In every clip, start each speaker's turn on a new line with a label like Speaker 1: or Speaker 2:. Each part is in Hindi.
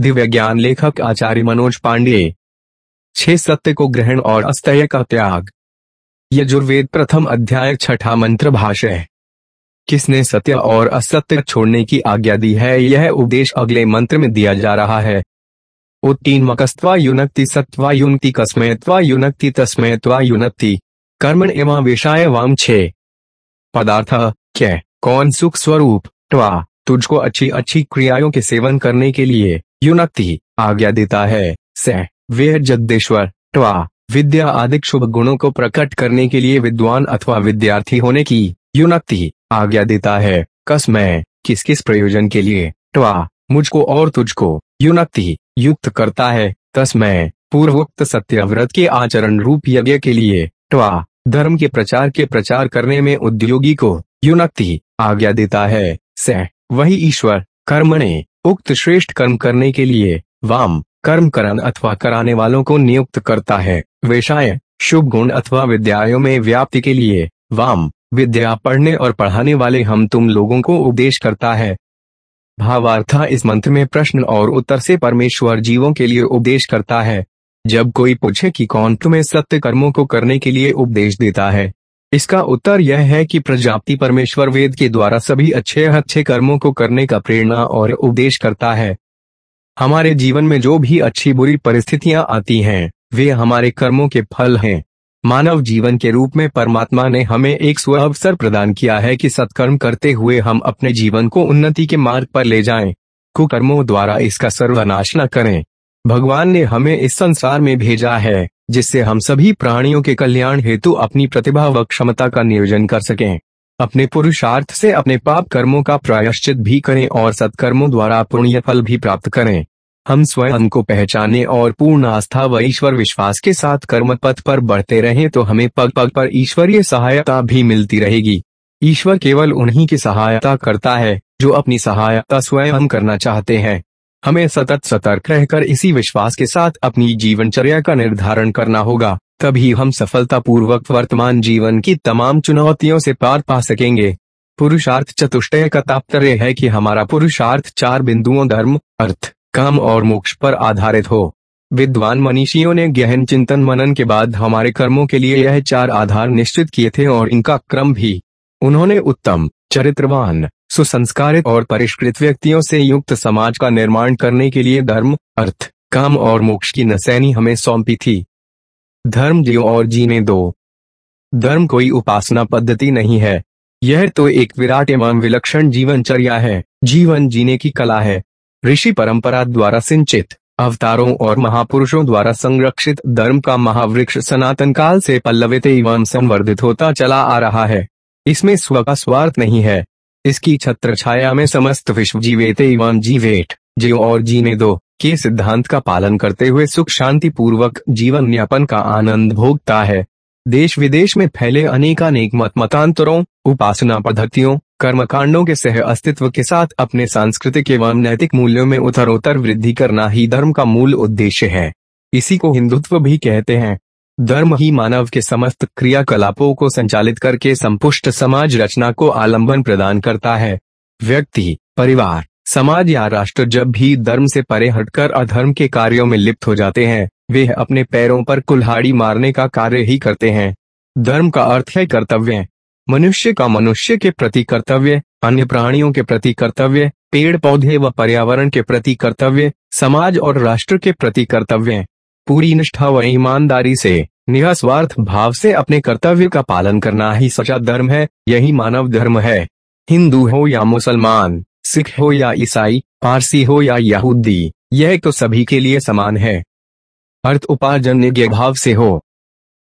Speaker 1: दिव्य ज्ञान लेखक आचार्य मनोज पांडे। छह सत्य को ग्रहण और अस्तय का त्याग। यजुर्वेद प्रथम अध्याय छठा मंत्र भाष्य किसने सत्य और असत्य छोड़ने की आज्ञा दी है? यह उपदेश अगले मंत्र में दिया जा रहा है। उत्तीन मकस्त्वा युनक्ति सत्वा युनक्ति कस्मयत्वा युनक्ति तस्मयत्वा युनक्ति। कर्मण एवं विषाय वाम छे। पदार्थ, क्या? कौन सुख स्वरूप? तुझको अच्छी अच्छी क्रियाओं के सेवन करने के लिए। युनक्ति आज्ञा देता है। सह वे जगदेश्वर ट्वा विद्या आदि शुभ गुणों को प्रकट करने के लिए विद्वान अथवा विद्यार्थी होने की युनक्ति आज्ञा देता है। कसमय किस किस प्रयोजन के लिए? ट्वा मुझको और तुझको युनक्ति युक्त करता है। तस्मय पूर्वोक्त सत्यव्रत के आचरण रूप यज्ञ के लिए। ट्वा धर्म के प्रचार के प्रचार करने में उद्योगी को युनक्ति आज्ञा देता है। स. वही ईश्वर, कर्मणे उक्त श्रेष्ठ कर्म करने के लिए वाम, कर्म करण अथवा कराने वालों को नियुक्त करता है। विषाय शुभ गुण अथवा विद्यालयों में व्याप्ति के लिए वाम, विद्या पढ़ने और पढ़ाने वाले हम तुम लोगों को उपदेश करता है। भावार्था इस मंत्र में प्रश्न और उत्तर से परमेश्वर जीवों के लिए उपदेश करता है। जब कोई पूछे कि कौन तुम्हें सत्य कर्मों को करने के लिए उपदेश देता है इसका उत्तर यह है कि प्रजापति परमेश्वर वेद के द्वारा सभी अच्छे अच्छे कर्मों को करने का प्रेरणा और उपदेश करता है। हमारे जीवन में जो भी अच्छी बुरी परिस्थितियाँ आती हैं, वे हमारे कर्मों के फल हैं। मानव जीवन के रूप में परमात्मा ने हमें एक स्व अवसर प्रदान किया है कि सत्कर्म करते हुए हम अपने जीवन को उन्नति के मार्ग पर ले जाएँ। कुकर्मों द्वारा इसका सर्वनाश न करें। भगवान ने हमें इस संसार में भेजा है। जिससे हम सभी प्राणियों के कल्याण हेतु अपनी प्रतिभा व क्षमता का नियोजन कर सकें। अपने पुरुषार्थ से अपने पाप कर्मों का प्रायश्चित भी करें और सत्कर्मों द्वारा पुण्य फल भी प्राप्त करें। हम स्वयं को पहचाने और पूर्ण आस्था व ईश्वर विश्वास के साथ कर्म पथ पर बढ़ते रहें तो हमें पग पग पर ईश्वरीय सहायता भी मिलती रहेगी। ईश्वर केवल उन्हीं की सहायता करता है, जो अपनी सहायता स्वयं करना चाहते हैं। हमें सतत सतर्क रहकर इसी विश्वास के साथ अपनी जीवनचर्या का निर्धारण करना होगा, तभी हम सफलतापूर्वक वर्तमान जीवन की तमाम चुनौतियों से पार पा सकेंगे। पुरुषार्थ चतुष्टय का तात्पर्य है कि हमारा पुरुषार्थ चार बिंदुओं धर्म, अर्थ, काम और मोक्ष पर आधारित हो। विद्वान मनीषियों ने गहन चिंतन मनन के बाद हमारे कर्मों के लिए यह चार आधार निश्चित किए थे और इनका क्रम भी। उन्होंने उत्तम, चरित्रवान सुसंस्कारित और परिष्कृत व्यक्तियों से युक्त समाज का निर्माण करने के लिए धर्म, अर्थ, काम और मोक्ष की नसैनी हमें सौंपी थी। धर्म जियो और जीने दो। धर्म कोई उपासना पद्धति नहीं है। यह तो एक विराट एवं विलक्षण जीवनचर्या है। जीवन जीने की कला है। ऋषि परंपरा द्वारा सिंचित, अवतारों और महापुरुषों द्वारा संरक्षित धर्म का महावृक्ष सनातन काल से पल्लवित एवं संवर्धित होता चला आ रहा है। इसमें स्व का स्वार्थ नहीं है। इसकी छत्र छाया में समस्त विश्व जीवेत एवं जीवेट जीव और जीने दो, के सिद्धांत का पालन करते हुए सुख शांति पूर्वक जीवन यापन का आनंद भोगता है। देश विदेश में फैले अनेकानेक मत मतांतरों, उपासना पद्धतियों, कर्मकांडों के सह अस्तित्व के साथ अपने सांस्कृतिक एवं नैतिक मूल्यों में उत्तरोत्तर वृद्धि करना ही धर्म का मूल उद्देश्य है। इसी को हिंदुत्व भी कहते हैं। धर्म ही मानव के समस्त क्रियाकलापों को संचालित करके संपुष्ट समाज रचना को आलंबन प्रदान करता है। व्यक्ति, परिवार, समाज या राष्ट्र जब भी धर्म से परे हटकर अधर्म के कार्यों में लिप्त हो जाते हैं, वे अपने पैरों पर कुल्हाड़ी मारने का कार्य ही करते हैं। धर्म का अर्थ है कर्तव्य। मनुष्य का मनुष्य के प्रति कर्तव्य, अन्य प्राणियों के प्रति कर्तव्य पेड़ पौधे व पर्यावरण के प्रति कर्तव्य, समाज और राष्ट्र के प्रति कर्तव्य। पूरी निष्ठा व ईमानदारी से निस्वार्थ भाव से अपने कर्तव्य का पालन करना ही सचा धर्म है, यही मानव धर्म है। हिंदू हो या मुसलमान, सिख हो या ईसाई, पारसी हो या यहूदी, यह तो सभी के लिए समान है। अर्थ उपार्जन निज्ञ भाव से हो।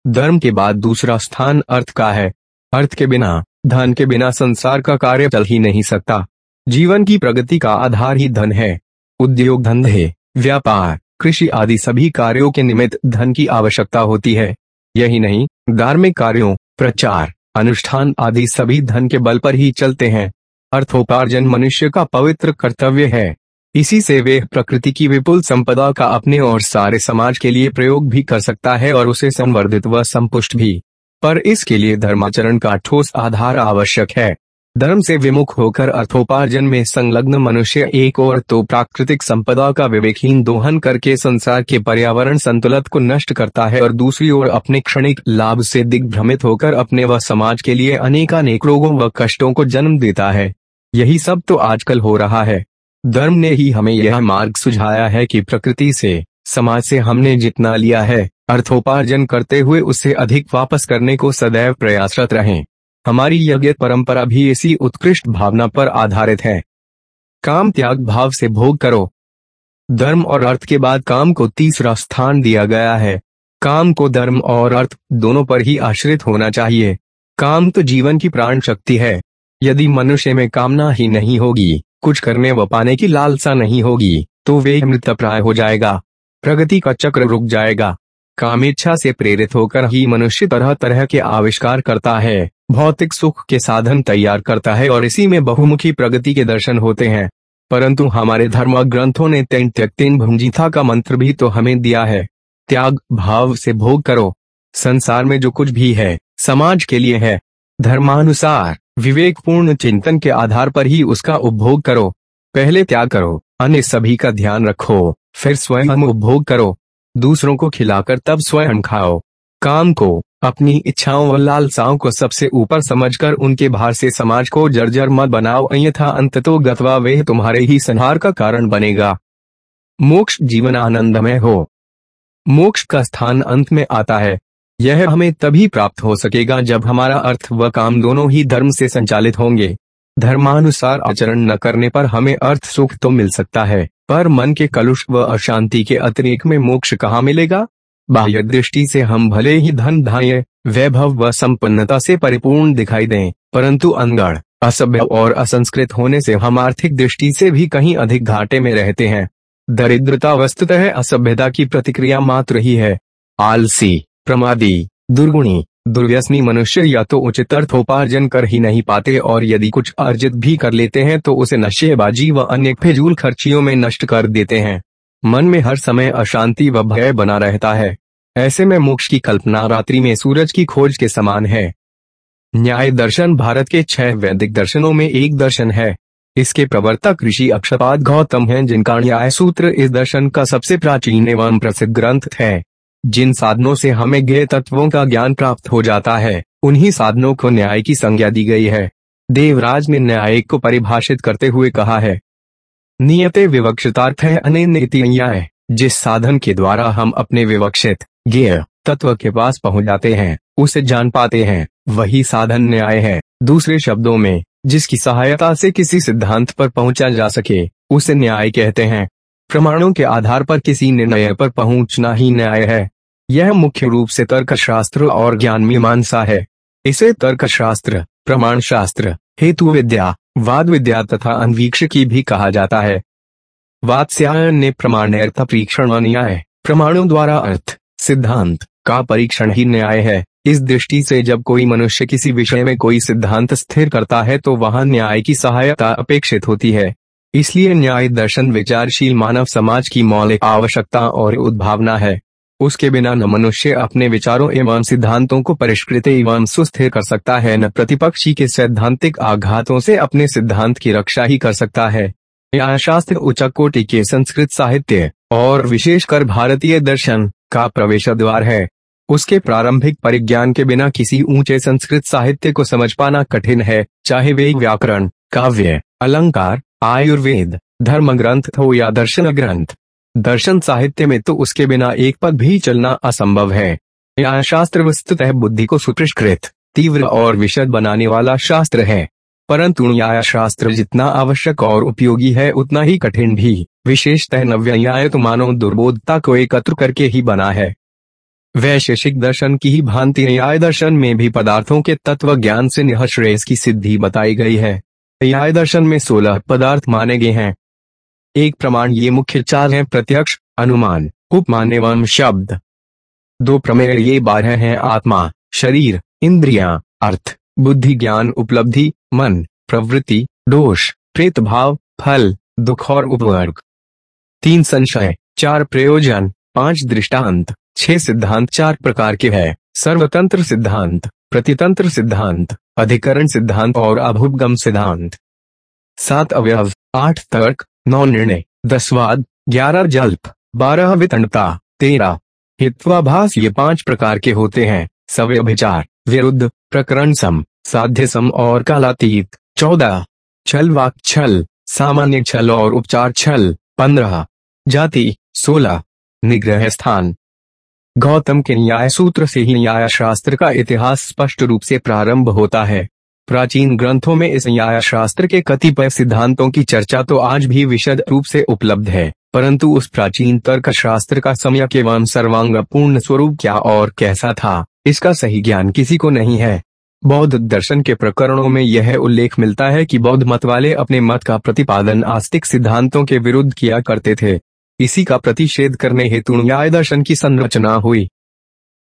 Speaker 1: धर्म के बाद दूसरा स्थान अर्थ का है। अर्थ के बिना, धन के बिना संसार का कार्य चल ही नहीं सकता। जीवन की प्रगति का आधार ही धन है। उद्योग धंधे, व्यापार कृषि आदि सभी कार्यों के निमित्त धन की आवश्यकता होती है। यही नहीं, धार्मिक कार्यों, प्रचार, अनुष्ठान आदि सभी धन के बल पर ही चलते हैं। अर्थोपार्जन मनुष्य का पवित्र कर्तव्य है। इसी से वे प्रकृति की विपुल संपदा का अपने और सारे समाज के लिए प्रयोग भी कर सकता है और उसे संवर्धित व संपुष्ट भी। पर इसके लिए धर्माचरण का ठोस आधार आवश्यक है। धर्म से विमुख होकर अर्थोपार्जन में संलग्न मनुष्य एक और तो प्राकृतिक संपदा का विवेकहीन दोहन करके संसार के पर्यावरण संतुलन को नष्ट करता है और दूसरी ओर अपने क्षणिक लाभ से दिग्भ्रमित होकर अपने व समाज के लिए अनेकानेक रोगों व कष्टों को जन्म देता है। यही सब तो आजकल हो रहा है। धर्म ने ही हमें यह मार्ग सुझाया है कि प्रकृति से, समाज से हमने जितना लिया है, अर्थोपार्जन करते हुए उससे अधिक वापस करने को सदैव प्रयासरत रहें। हमारी यज्ञ परंपरा भी इसी उत्कृष्ट भावना पर आधारित है। काम त्याग भाव से भोग करो। धर्म और अर्थ के बाद काम को तीसरा स्थान दिया गया है। काम को धर्म और अर्थ दोनों पर ही आश्रित होना चाहिए। काम तो जीवन की प्राण शक्ति है। यदि मनुष्य में कामना ही नहीं होगी, कुछ करने व पाने की लालसा नहीं होगी तो वे मृतप्राय हो जाएगा। प्रगति का चक्र रुक जाएगा। कामेच्छा से प्रेरित होकर ही मनुष्य तरह तरह के आविष्कार करता है। भौतिक सुख के साधन तैयार करता है और इसी में बहुमुखी प्रगति के दर्शन होते हैं। परंतु हमारे धर्म ग्रंथों ने तेन त्यक्तेन भुंजिथा का मंत्र भी तो हमें दिया है। त्याग, भाव से भोग करो। संसार में जो कुछ भी है, समाज के लिए है। धर्मानुसार, विवेकपूर्ण चिंतन के आधार पर ही उसका उपभोग करो। पहले त्याग करो, अन्य सभी का ध्यान रखो, फिर स्वयं उपभोग करो। दूसरों को खिलाकर तब स्वयं खाओ। काम को अपनी इच्छाओं व लालसाओं को सबसे ऊपर समझकर उनके भार से समाज को जर्जर मत बनाओ। अन्यथा अंततो गतवा वे तुम्हारे ही संहार का कारण बनेगा। मोक्ष जीवन आनंदमय हो। मोक्ष का स्थान अंत में आता है। यह हमें तभी प्राप्त हो सकेगा जब हमारा अर्थ व काम दोनों ही धर्म से संचालित होंगे। धर्मानुसार आचरण न करने पर हमें अर्थ सुख तो मिल सकता है, पर मन के कलुष व अशांति के अतिरिक्त में मोक्ष कहाँ मिलेगा? बाह्य दृष्टि से हम भले ही धन धान्य, वैभव व संपन्नता से परिपूर्ण दिखाई दें, परंतु अनगढ़, असभ्य और असंस्कृत होने से हम आर्थिक दृष्टि से भी कहीं अधिक घाटे में रहते हैं। दरिद्रता वस्तुतः असभ्यता की प्रतिक्रिया मात्र ही है। आलसी, प्रमादी, दुर्गुणी, दुर्व्यसनी मनुष्य या तो उचित अर्थोपार्जन कर ही नहीं पाते और यदि कुछ अर्जित भी कर लेते हैं तो उसे नशेबाजी व अन्य फिजूल खर्चियों में नष्ट कर देते हैं। मन में हर समय अशांति व भय बना रहता है। ऐसे में मोक्ष की कल्पना रात्रि में सूरज की खोज के समान है। न्याय दर्शन भारत के छह वैदिक दर्शनों में एक दर्शन है। इसके प्रवर्तक ऋषि अक्षपाद गौतम हैं जिनका न्याय सूत्र इस दर्शन का सबसे प्राचीन एवं प्रसिद्ध ग्रंथ है। जिन साधनों से हमें ज्ञ तत्वों का ज्ञान प्राप्त हो जाता है, उन्हीं साधनों को न्याय की संज्ञा दी गई है। देवराज ने न्याय को परिभाषित करते हुए कहा है नियते विवक्षितार्थ है अन्य जिस साधन के द्वारा हम अपने विवक्षित ज्ञ तत्व के पास पहुँच जाते हैं, उसे जान पाते हैं, वही साधन न्याय है। दूसरे शब्दों में, जिसकी सहायता से किसी सिद्धांत पर पहुँचा जा सके, उसे न्याय कहते हैं। प्रमाणों के आधार पर किसी निर्णय पर पहुँचना ही न्याय है। यह मुख्य रूप से तर्कशास्त्र और ज्ञान मीमांसा है। इसे तर्कशास्त्र प्रमाण शास्त्र हेतु विद्या वाद विद्या तथा अन्वीक्षकी भी कहा जाता है। वात्स्यायन ने प्रमाण अर्थ परीक्षण न्याय प्रमाणों द्वारा अर्थ, सिद्धांत, का परीक्षण ही न्याय है। इस दृष्टि से जब कोई मनुष्य किसी विषय में कोई सिद्धांत स्थिर करता है तो वहाँ न्याय की सहायता अपेक्षित होती है। इसलिए न्याय दर्शन विचारशील मानव समाज की मौलिक आवश्यकता और उद्भावना है। उसके बिना न मनुष्य अपने विचारों एवं सिद्धांतों को परिष्कृत एवं सुस्थिर कर सकता है, न प्रतिपक्षी के सैद्धांतिक आघातों से अपने सिद्धांत की रक्षा ही कर सकता है। यह शास्त्र उच्च कोटि के संस्कृत साहित्य और विशेषकर भारतीय दर्शन का प्रवेश द्वार है। उसके प्रारंभिक परिज्ञान के बिना किसी ऊँचे संस्कृत साहित्य को समझ पाना कठिन है, चाहे वे व्याकरण, काव्य, अलंकार, आयुर्वेद धर्म ग्रंथ हो या दर्शन ग्रंथ दर्शन साहित्य में तो उसके बिना एक पद भी चलना असंभव है। यह शास्त्र वस्तुतः बुद्धि को सुपरिष्कृत तीव्र और विशद बनाने वाला शास्त्र है। परंतु न्याय शास्त्र जितना आवश्यक और उपयोगी है, उतना ही कठिन भी। विशेषतः नव्य न्याय तो मानव दुर्बोधता को एकत्र करके ही बना है। वैशेषिक दर्शन की ही भांति न्याय दर्शन में भी पदार्थों के तत्व ज्ञान से निहश्रेय की सिद्धि बताई गई है। न्याय दर्शन में सोलह पदार्थ माने गए हैं। एक प्रमाण, ये मुख्य चार हैं, प्रत्यक्ष, अनुमान उपमान एवं शब्द। दो प्रमेय, ये बारह हैं, आत्मा, शरीर, इंद्रिया, अर्थ, बुद्धि, ज्ञान, उपलब्धि, मन, प्रवृत्ति, दोष, प्रेत भाव, फल, दुख और उपवर्ग। तीन संशय, चार प्रयोजन, पाँच दृष्टांत, छह सिद्धांत, चार प्रकार के हैं। सर्वतंत्र सिद्धांत, प्रतितंत्र सिद्धांत, अधिकरण सिद्धांत और अभुगम सिद्धांत। सात अवयव, आठ तर्क नौ निर्णय, दस वाद, ग्यारह जल्प, बारह वितंडता, तेरह। हित्वाभास ये पाँच प्रकार के होते हैं सवय विचार विरुद्ध, प्रकरण सम, साध्य सम और कालातीत। चौदह। छल वाक छल, सामान्य छल और उपचार छल। पंद्रह। जाति, सोलह। निग्रह स्थान। गौतम के न्याय सूत्र से ही न्याय शास्त्र का इतिहास स्पष्ट रूप से प्रारंभ होता है। प्राचीन ग्रंथों में इस न्याय शास्त्र के कतिपय सिद्धांतों की चर्चा तो आज भी विशद रूप से उपलब्ध है, परंतु उस प्राचीन तर्क शास्त्र का समय एवं सर्वांग पूर्ण स्वरूप क्या और कैसा था, इसका सही ज्ञान किसी को नहीं है। बौद्ध दर्शन के प्रकरणों में यह उल्लेख मिलता है कि बौद्ध मत वाले अपने मत का प्रतिपादन आस्तिक सिद्धांतों के विरुद्ध किया करते थे, इसी का प्रतिषेध करने हेतु न्याय दर्शन की संरचना हुई।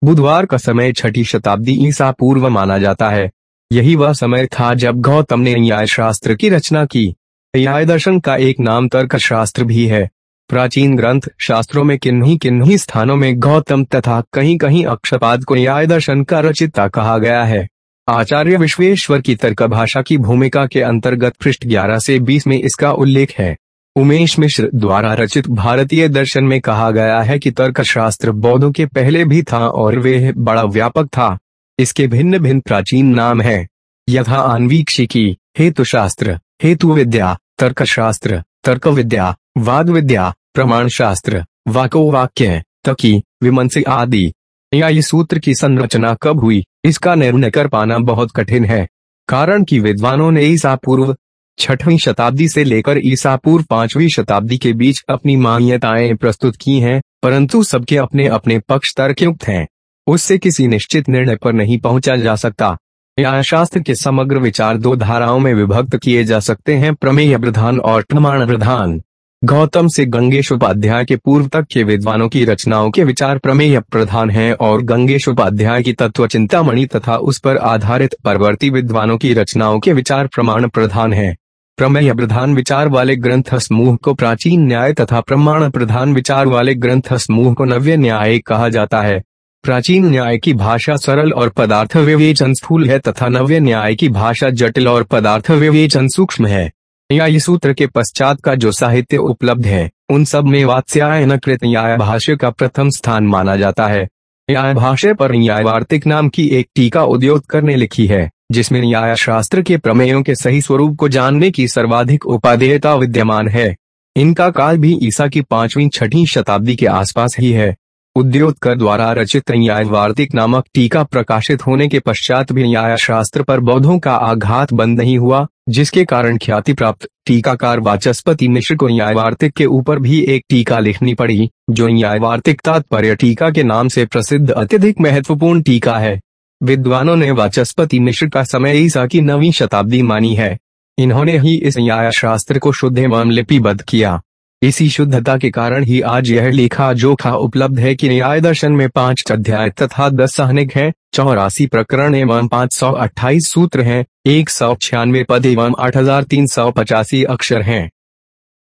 Speaker 1: बुधवार का समय छठी शताब्दी ईसा पूर्व माना जाता है। यही वह समय था जब गौतम ने न्याय शास्त्र की रचना की। न्याय दर्शन का एक नाम तर्क शास्त्र भी है। प्राचीन ग्रंथ शास्त्रों में किन्हीं किन्हीं स्थानों में गौतम तथा कहीं कहीं अक्षपाद को न्याय दर्शन का रचिता कहा गया है। आचार्य विश्वेश्वर की तर्क भाषा की भूमिका के अंतर्गत पृष्ठ 11 से 20 में इसका उल्लेख है। उमेश मिश्र द्वारा रचित भारतीय दर्शन में कहा गया है कि तर्क शास्त्र बौद्धों के पहले भी था और वे बड़ा व्यापक था। इसके भिन्न भिन्न प्राचीन नाम है। यथा आन्वीक्षिकी हेतु शास्त्र हेतु विद्या तर्क शास्त्र तर्क विद्या वाद विद्या प्रमाण शास्त्र वाको वाक्य तकी विमंसी आदि। या ये सूत्र की संरचना कब हुई इसका निर्णय कर पाना बहुत कठिन है। कारण कि विद्वानों ने ईसा पूर्व छठवीं शताब्दी से लेकर ईसा पूर्व पांचवी शताब्दी के बीच अपनी मान्यताएँ प्रस्तुत की हैं, परंतु सबके अपने अपने पक्ष तर्कयुक्त हैं। उससे किसी निश्चित निर्णय पर नहीं पहुँचा जा सकता। या शास्त्र के समग्र विचार दो धाराओं में विभक्त किए जा सकते हैं, प्रमेय प्रधान और प्रमाण प्रधान। गौतम से गंगेश उपाध्याय के पूर्व तक के विद्वानों की रचनाओं के विचार प्रमेय प्रधान हैं और गंगेश उपाध्याय की तत्व चिंतामणि तथा उस पर आधारित परवर्ती विद्वानों की रचनाओं के विचार प्रमाण प्रधान हैं। प्रमेय प्रधान विचार वाले ग्रंथ समूह को प्राचीन न्याय तथा प्रमाण प्रधान विचार वाले ग्रंथ समूह को नव्य न्याय कहा जाता है। प्राचीन न्याय की भाषा सरल और पदार्थ विवेचन स्थूल है तथा नव्य न्याय की भाषा जटिल और पदार्थ विवेचन सूक्ष्म है। न्याय सूत्र के पश्चात का जो साहित्य उपलब्ध है, उन सब में वात्स्यायन कृत न्याय भाष्य का प्रथम स्थान माना जाता है। न्याय भाष्य पर न्याय वार्तिक नाम की एक टीका उद्योग करने लिखी है, जिसमें न्याय शास्त्र के प्रमेयों के सही स्वरूप को जानने की सर्वाधिक उपाधेयता विद्यमान है। इनका काल भी ईसा की पांचवी छठी शताब्दी के आसपास ही है। उद्योतकर द्वारा रचित न्याय वार्तिक नामक टीका प्रकाशित होने के पश्चात भी न्याय शास्त्र पर बौद्धों का आघात बंद नहीं हुआ, जिसके कारण ख्याति प्राप्त टीकाकार वाचस्पति मिश्र को न्याय वार्तिक के ऊपर भी एक टीका लिखनी पड़ी, जो न्याय वार्तिक तात्पर्य टीका के नाम से प्रसिद्ध अत्यधिक महत्वपूर्ण टीका है। विद्वानों ने वाचस्पति मिश्र का समय ईसा की नवी शताब्दी मानी है। इन्होंने ही इस न्याय शास्त्र को शुद्ध एवं लिपिबद्ध किया। इसी शुद्धता के कारण ही आज यह लेखा जोखा उपलब्ध है कि न्याय दर्शन में पाँच अध्याय तथा दस सहनिक है चौरासी प्रकरण एवं पाँच सौ अट्ठाईस सूत्र हैं, एक सौ छियानवे पद एवं आठ हज़ार तीन सौ पचासी अक्षर हैं।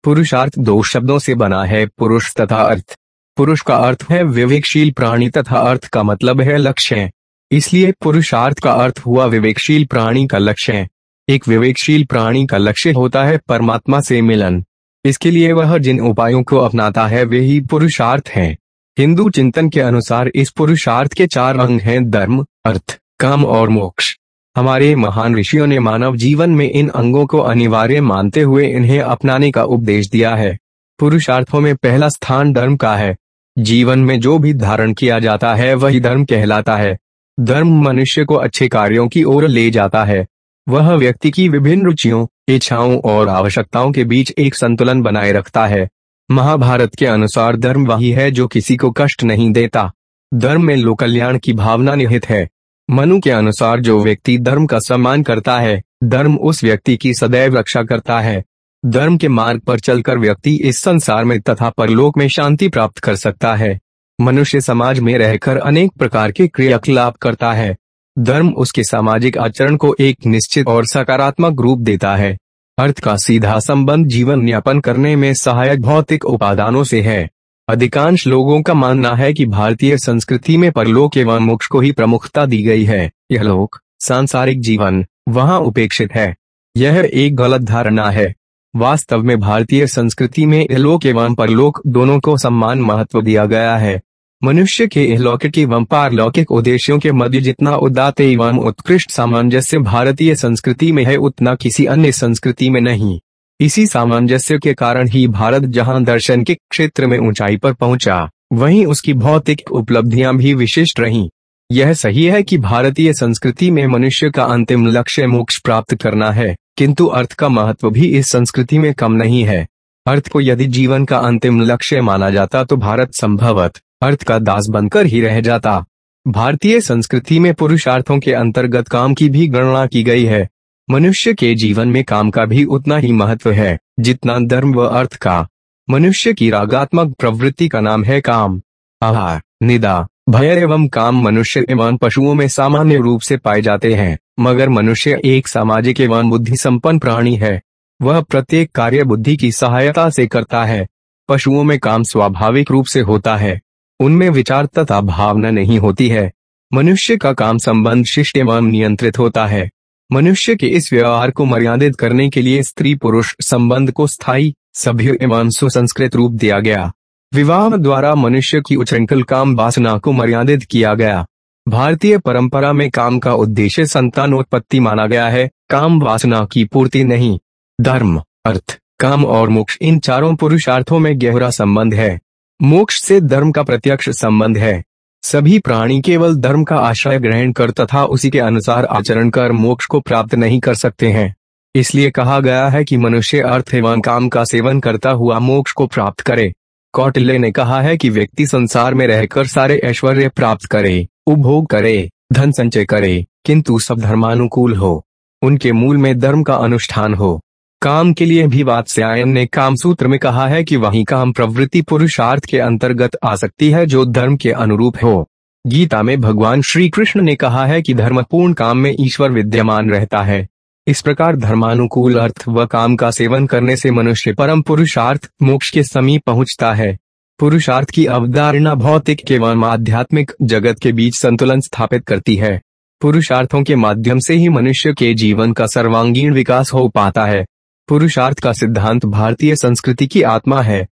Speaker 1: पुरुषार्थ दो शब्दों से बना है पुरुष तथा अर्थ। पुरुष का अर्थ है विवेकशील प्राणी तथा अर्थ का मतलब है लक्ष्य। इसलिए पुरुषार्थ का अर्थ हुआ विवेकशील प्राणी का लक्ष्य। एक विवेकशील प्राणी का लक्ष्य होता है परमात्मा से मिलन। इसके लिए वह जिन उपायों को अपनाता है, वे ही पुरुषार्थ हैं। हिंदू चिंतन के अनुसार इस पुरुषार्थ के चार अंग हैं, धर्म, अर्थ, काम और मोक्ष। हमारे महान ऋषियों ने मानव जीवन में इन अंगों को अनिवार्य मानते हुए इन्हें अपनाने का उपदेश दिया है। पुरुषार्थों में पहला स्थान धर्म का है। जीवन में जो भी धारण किया जाता है, वही धर्म कहलाता है। धर्म मनुष्य को अच्छे कार्यों की ओर ले जाता है। वह व्यक्ति की विभिन्न रुचियों इच्छाओं और आवश्यकताओं के बीच एक संतुलन बनाए रखता है। महाभारत के अनुसार धर्म वही है जो किसी को कष्ट नहीं देता। धर्म में लोक कल्याण की भावना निहित है। मनु के अनुसार जो व्यक्ति धर्म का सम्मान करता है, धर्म उस व्यक्ति की सदैव रक्षा करता है। धर्म के मार्ग पर चलकर व्यक्ति इस संसार में तथा परलोक में शांति प्राप्त कर सकता है। मनुष्य समाज में रहकर अनेक प्रकार के क्रियाकलाप करता है। धर्म उसके सामाजिक आचरण को एक निश्चित और सकारात्मक रूप देता है। अर्थ का सीधा संबंध जीवन यापन करने में सहायक भौतिक उपादानों से है। अधिकांश लोगों का मानना है कि भारतीय संस्कृति में परलोक एवं मोक्ष को ही प्रमुखता दी गई है। यह लोक, सांसारिक जीवन, वहाँ उपेक्षित है। यह एक गलत धारणा है। वास्तव में भारतीय संस्कृति में लोक एवं परलोक दोनों को सम्मान महत्व दिया गया है। मनुष्य के लौकिक एवं पारलौकिक उद्देश्यों के मध्य जितना उदात एवं उत्कृष्ट सामंजस्य भारतीय संस्कृति में है, उतना किसी अन्य संस्कृति में नहीं। इसी सामंजस्य के कारण ही भारत जहाँ दर्शन के क्षेत्र में ऊंचाई पर पहुँचा, वहीं उसकी भौतिक उपलब्धियाँ भी विशिष्ट रहीं। यह सही है कि भारतीय संस्कृति में मनुष्य का अंतिम लक्ष्य मोक्ष प्राप्त करना है, किंतु अर्थ का महत्व भी इस संस्कृति में कम नहीं है। अर्थ को यदि जीवन का अंतिम लक्ष्य माना जाता तो भारत संभवत अर्थ का दास बनकर ही रह जाता। भारतीय संस्कृति में पुरुषार्थों के अंतर्गत काम की भी गणना की गई है। मनुष्य के जीवन में काम का भी उतना ही महत्व है, जितना धर्म व अर्थ का। मनुष्य की रागात्मक प्रवृत्ति का नाम है काम। आहार, निदा, भय एवं काम मनुष्य एवं पशुओं में सामान्य रूप से पाए जाते हैं, मगर मनुष्य एक सामाजिक एवं बुद्धि संपन्न प्राणी है। वह प्रत्येक कार्य बुद्धि की सहायता से करता है। पशुओं में काम स्वाभाविक रूप से होता है। उनमें विचार तथा भावना नहीं होती है। मनुष्य का काम संबंध शिष्ट एवं नियंत्रित होता है। मनुष्य के इस व्यवहार को मर्यादित करने के लिए स्त्री पुरुष संबंध को स्थायी, सभ्य एवं सुसंस्कृत रूप दिया गया। विवाह द्वारा मनुष्य की उच्छृंखल काम वासना को मर्यादित किया गया। भारतीय परंपरा में काम का उद्देश्य संतानोत्पत्ति माना गया है, काम वासना की पूर्ति नहीं। धर्म, अर्थ, काम और मोक्ष इन चारों पुरुषार्थों में गहरा संबंध है। मोक्ष से धर्म का प्रत्यक्ष संबंध है। सभी प्राणी केवल धर्म का आश्रय ग्रहण कर तथा उसी के अनुसार आचरण कर मोक्ष को प्राप्त नहीं कर सकते हैं। इसलिए कहा गया है कि मनुष्य अर्थ एवं काम का सेवन करता हुआ मोक्ष को प्राप्त करे। कौटिल्य ने कहा है कि व्यक्ति संसार में रहकर सारे ऐश्वर्य प्राप्त करे, उपभोग करे, धन संचय करे, किंतु सब धर्मानुकूल हो। उनके मूल में धर्म का अनुष्ठान हो। काम के लिए भी वात्स्यायन ने काम सूत्र में कहा है कि वही काम प्रवृत्ति पुरुषार्थ के अंतर्गत आ सकती है जो धर्म के अनुरूप हो। गीता में भगवान श्री कृष्ण ने कहा है कि धर्मपूर्ण काम में ईश्वर विद्यमान रहता है। इस प्रकार धर्मानुकूल अर्थ व काम का सेवन करने से मनुष्य परम पुरुषार्थ, मोक्ष के समीप पहुँचता है। पुरुषार्थ की अवधारणा भौतिक एवं आध्यात्मिक जगत के बीच संतुलन स्थापित करती है। पुरुषार्थों के माध्यम से ही मनुष्य के जीवन का सर्वांगीण विकास हो पाता है। पुरुषार्थ का सिद्धांत भारतीय संस्कृति की आत्मा है।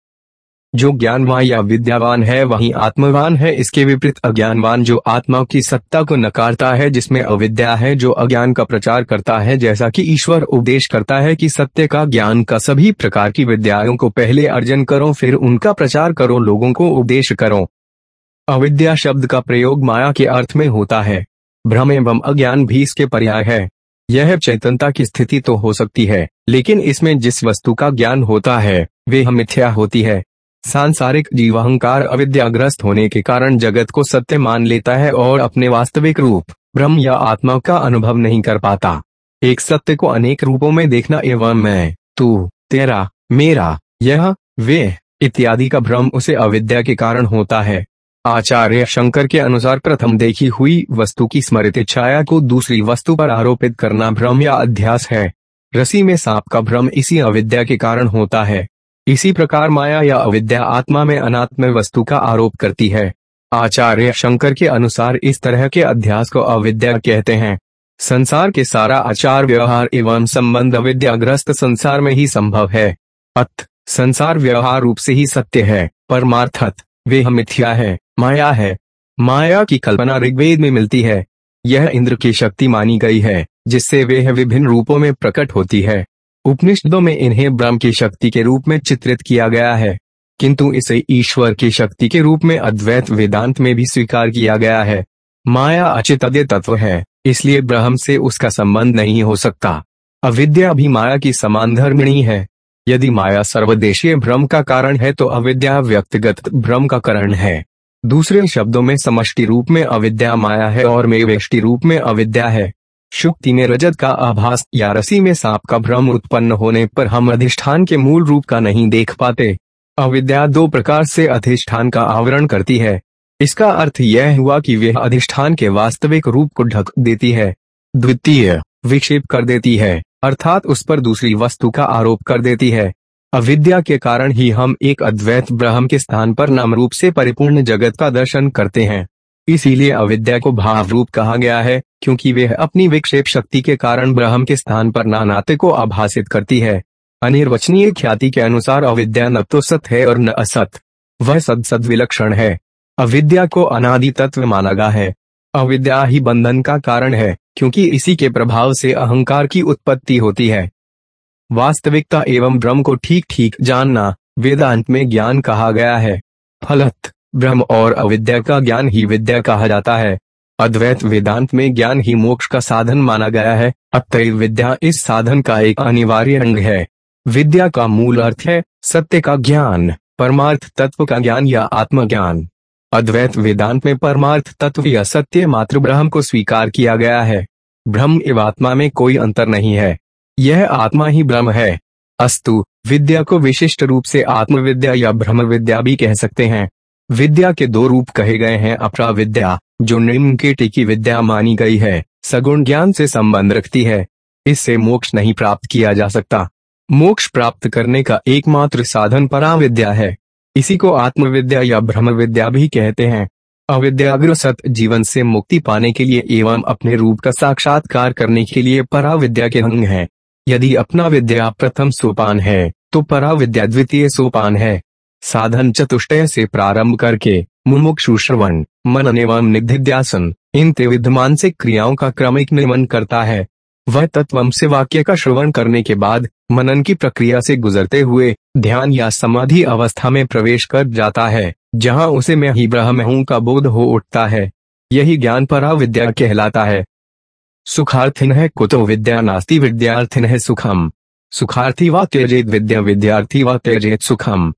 Speaker 1: जो ज्ञानवान या विद्यावान है, वही आत्मवान है। इसके विपरीत अज्ञानवान जो आत्मा की सत्ता को नकारता है, जिसमें अविद्या है, जो अज्ञान का प्रचार करता है, जैसा कि ईश्वर उपदेश करता है कि सत्य का ज्ञान का सभी प्रकार की विद्याओं को पहले अर्जन करो, फिर उनका प्रचार करो, लोगों को उपदेश करो। अविद्या शब्द का प्रयोग माया के अर्थ में होता है। भ्रम एवं अज्ञान भी इसके पर्याय है। यह चेतनता की स्थिति तो हो सकती है। लेकिन इसमें जिस वस्तु का ज्ञान होता है, वे मिथ्या होती है। सांसारिक जीवाहंकार अविद्याग्रस्त होने के कारण जगत को सत्य मान लेता है और अपने वास्तविक रूप, ब्रह्म या आत्मा का अनुभव नहीं कर पाता। एक सत्य को अनेक रूपों में देखना एवं मैं, तू, तेरा, मेरा, यह, वे, इत्यादि का भ्रम उसे अविद्या के कारण होता है। आचार्य शंकर के अनुसार प्रथम देखी हुई वस्तु की स्मृति छाया को दूसरी वस्तु पर आरोपित करना भ्रम या अध्यास है। रसी में सांप का भ्रम इसी अविद्या के कारण होता है। इसी प्रकार माया या अविद्या आत्मा में अनात्म वस्तु का आरोप करती है। आचार्य शंकर के अनुसार इस तरह के अध्यास को अविद्या कहते हैं। संसार के सारा आचार व्यवहार एवं संबंध अविद्याग्रस्त संसार में ही संभव है। अत संसार व्यवहार रूप से ही सत्य है, परमार्थत, वे मिथ्या है, माया है। माया की कल्पना ऋग्वेद में मिलती है। यह इंद्र की शक्ति मानी गई है। जिससे वे विभिन्न रूपों में प्रकट होती है। उपनिषदों में इन्हें ब्रह्म की शक्ति के रूप में चित्रित किया गया है, किंतु इसे ईश्वर की शक्ति के रूप में अद्वैत वेदांत में भी स्वीकार किया गया है। माया अचित तत्व है, इसलिए ब्रह्म से उसका संबंध नहीं हो सकता। अविद्या भी माया की समान धर्मिणी है। यदि माया सर्वदेशीय भ्रम का कारण है तो अविद्या व्यक्तिगत भ्रम का कारण है। दूसरे शब्दों में समष्टि रूप में अविद्या माया है और में व्यष्टि रूप में अविद्या है। शुक्ति में रजत का आभास या रसी में सांप का भ्रम उत्पन्न होने पर हम अधिष्ठान के मूल रूप का नहीं देख पाते। अविद्या दो प्रकार से अधिष्ठान का आवरण करती है। इसका अर्थ यह हुआ कि वह अधिष्ठान के वास्तविक रूप को ढक देती है। द्वितीय, विक्षेप कर देती है, अर्थात उस पर दूसरी वस्तु का आरोप कर देती है। अविद्या के कारण ही हम एक अद्वैत ब्रह्म के स्थान पर नाम रूप से परिपूर्ण जगत का दर्शन करते हैं। इसीलिए अविद्या को भाव रूप कहा गया है। क्योंकि वह अपनी विक्षेप शक्ति के कारण ब्रह्म के स्थान पर नानाते को आभासित करती है। अनिर्वचनीय ख्याति के अनुसार अविद्या न तो सत है और न असत। वह सद सद विलक्षण है। अविद्या को अनादि तत्व माना गया है। अविद्या ही बंधन का कारण है, क्योंकि इसी के प्रभाव से अहंकार की उत्पत्ति होती है। वास्तविकता एवं ब्रह्म को ठीक ठीक जानना, वेदांत में ज्ञान कहा गया है। फलत, ब्रह्म और अविद्या का ज्ञान ही विद्या कहा जाता है। अद्वैत वेदांत में ज्ञान ही मोक्ष का साधन माना गया है। अतएव विद्या इस साधन का एक अनिवार्य अंग है। विद्या का मूल अर्थ है सत्य का ज्ञान, परमार्थ तत्व का ज्ञान या आत्मज्ञान। अद्वैत वेदांत में परमार्थ तत्व या सत्य मात्र ब्रह्म को स्वीकार किया गया है। ब्रह्म एवं आत्मा में कोई अंतर नहीं है। यह आत्मा ही ब्रह्म है। अस्तु, विद्या को विशिष्ट रूप से आत्मविद्या या ब्रह्म विद्या भी कह सकते हैं। विद्या के दो रूप कहे गए हैं अपरा विद्या जो निम्न के टिकी विद्या मानी गई है, सगुण ज्ञान से संबंध रखती है। इससे मोक्ष नहीं प्राप्त किया जा सकता। मोक्ष प्राप्त करने का एकमात्र साधन पराविद्या है। इसी को आत्मविद्या या ब्रह्म विद्या भी कहते हैं। अविद्याग्रसत जीवन से मुक्ति पाने के लिए एवं अपने रूप का साक्षात्कार करने के लिए पराविद्या के अंग है। यदि अपना विद्या प्रथम सोपान है तो पराविद्या द्वितीय सोपान है। साधन चतुष्टय से प्रारंभ करके मुमुक्षु श्रवण मनन एवं निधिध्यासन इन त्रिविध मानसिक क्रियाओं का क्रमिक निर्मन करता है। वह तत्वम से वाक्य का श्रवण करने के बाद, मनन की प्रक्रिया से गुजरते हुए, ध्यान या समाधि अवस्था में प्रवेश कर जाता है, जहाँ उसे मैं ही ब्रह्म हूँ का बोध हो उठता है। यही ज्ञान परा विद्या कहलाता है। सुखार्थिन है कुतो विद्या, नास्ती विद्यार्थिन है सुखम। सुखार्थी व त्यजेत विद्या, विद्यार्थी व त्यजेत सुखम।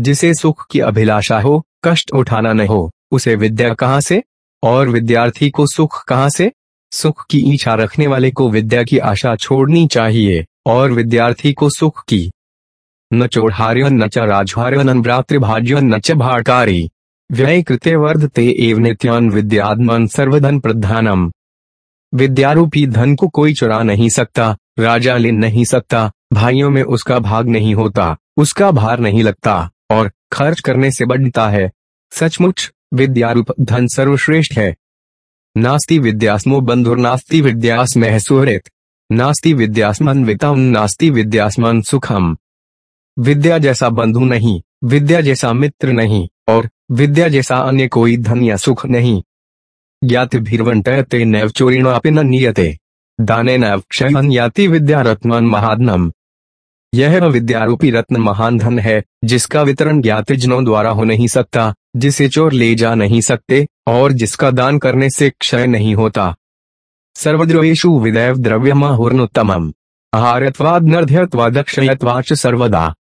Speaker 1: जिसे सुख की अभिलाषा हो कष्ट उठाना न हो। उसे विद्या कहाँ से? और विद्यार्थी को सुख कहाँ से? सुख की इच्छा रखने वाले को विद्या की आशा छोड़नी चाहिए, और विद्यार्थी को सुख की। न चोढ़ार्य न च राजहार्य न भ्रातृभाज्य न च व्यय कृत्य वर्धते एव नित्यान विद्यात्मन सर्वधन प्रधानम। विद्यारूपी धन को कोई चुरा नहीं सकता, राजा ले नहीं सकता, भाइयों में उसका भाग नहीं होता, उसका भार नहीं लगता, और खर्च करने से बढ़ता है। सचमुच, विद्यारूप धन सर्वश्रेष्ठ है। नास्ति विद्यास्मो बंधुर नास्ति विद्यास्म सुहृत नास्ति विद्यास्मन वितम, नास्ति विद्यास्मन सुखम। विद्या जैसा बंधु नहीं, विद्या जैसा मित्र नहीं, और विद्या जैसा अन्य कोई धन या सुख नहीं। ज्ञात भीरवंटयते नैव न नियते। दाने नैव क्षयन याति विद्या रत्न महादनम यह विद्यारूपी रत्न महान धन है, जिसका वितरण ज्ञात जनों द्वारा हो नहीं सकता, जिसे चोर ले जा नहीं सकते, और जिसका दान करने से क्षय नहीं होता। सर्वद्रवेशु विदैव द्रव्यमाहुर्नुत्तम आहारत्वाद नर्ध्यत्वादक्षयत्वाच सर्वदा।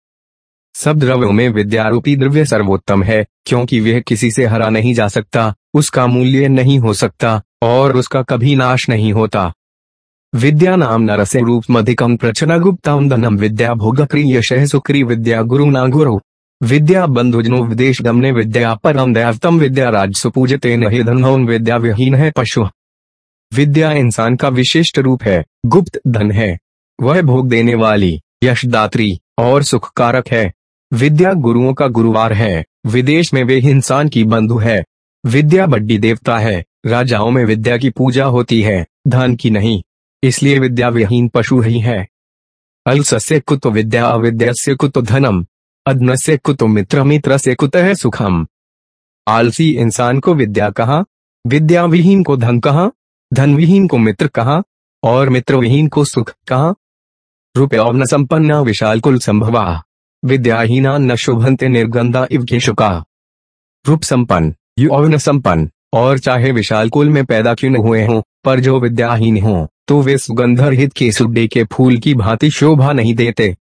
Speaker 1: सब द्रव्यों में विद्यारूपी द्रव्य सर्वोत्तम है, क्योंकि वह किसी से हरा नहीं जा सकता, उसका मूल्य नहीं हो सकता, और उसका कभी नाश नहीं होता। विद्या भोग यश सुक्री विद्या गुरु ना गुरु विद्या बंधुजनो विदेश गमने विद्या परम दैवतम विद्या राज सुपूजते नहीं विद्या विहीन है पशु। विद्या इंसान का विशिष्ट रूप है, गुप्त धन है। वह भोग देने वाली यशदात्री और सुख कारक है। विद्या गुरुओं का गुरुवार है, विदेश में वे इंसान की बंधु है। विद्या बड्डी देवता है, राजाओं में विद्या की पूजा होती है, धन की नहीं। इसलिए विद्या विहीन पशु ही है। अलस्य कुत विद्या, अविद्या से कुत धनम अद्न से कुत मित्र मित्र से कुत है सुखम। आलसी इंसान को विद्या कहा? विद्या विहीन को धन कहा? धन विहीन को मित्र कहा? और मित्र विहीन को सुख कहा? रूप न संपन्ना विशाल कुल संभवा। विद्याहीना न शुभंते निर्गंधा इव शुका रूप संपन्न यौवन संपन्न, और चाहे विशाल कुल में पैदा क्यों न हुए हों, पर जो विद्याहीन हों। तो वे सुगंधरहित के सुड्डे के फूल की भांति शोभा नहीं देते।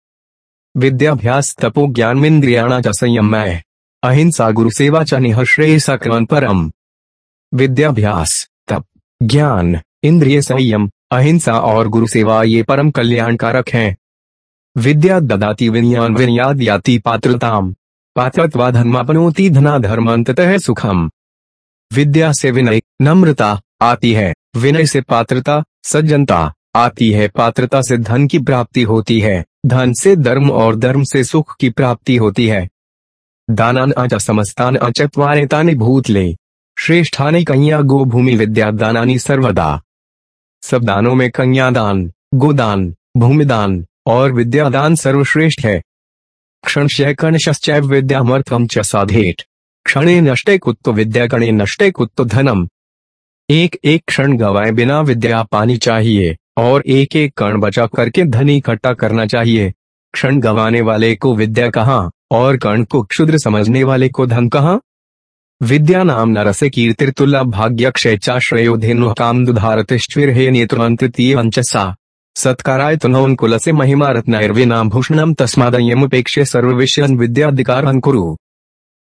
Speaker 1: विद्याभ्यास तपो ज्ञान इंद्रियाणा च संयम अहिंसा गुरु सेवा च निहश्रेय सक्रान परम। विद्याभ्यास तप, ज्ञान इंद्रिय संयम, अहिंसा और गुरु सेवा ये परम कल्याणकारक हैं। विद्या ददाति विनयान विनयाद याति पात्रताम। पात्रत्वा धर्मापनोति धना धर्मांततः सुखम। विद्या से विनय, नम्रता आती है। विनय से पात्रता सज्जनता आती है, पात्रता से धन की प्राप्ति होती है, धन से धर्म और धर्म से सुख की प्राप्ति होती है। दानान अच समस्तान अचत्वारेतानि भूतले श्रेष्ठानि कन्या गो भूमि विद्या दानानी सर्वदा। सब दानों में कन्यादान गोदान भूमिदान और विद्यादान सर्वश्रेष्ठ है। क्षणशय कणशश्चैव विद्यामर्थम च साधेट क्षणे नष्टे कुत्तो विद्या कणे नष्टे कुत्तो धनम। एक एक क्षण गवाए बिना विद्या पानी चाहिए, और एक एक कण बचा करके धन इकट्ठा करना चाहिए। क्षण गवाने वाले को विद्या कहाँ, और कर्ण को क्षुद्र समझने वाले को धन कहा? विद्या नाम नरसे कीर्तिर्तुल्ला भाग्य क्षेचा श्रेयोधेनु काम दुधारतिश्विर हे नेत्रंतृतीय अंचसा सत्काराय तुनोन्कुल से महिमा रत्नैर्विनाम भूषणम तस्मादयमुपेक्ष्य सर्वविषयन विद्याधिकार अंकुरु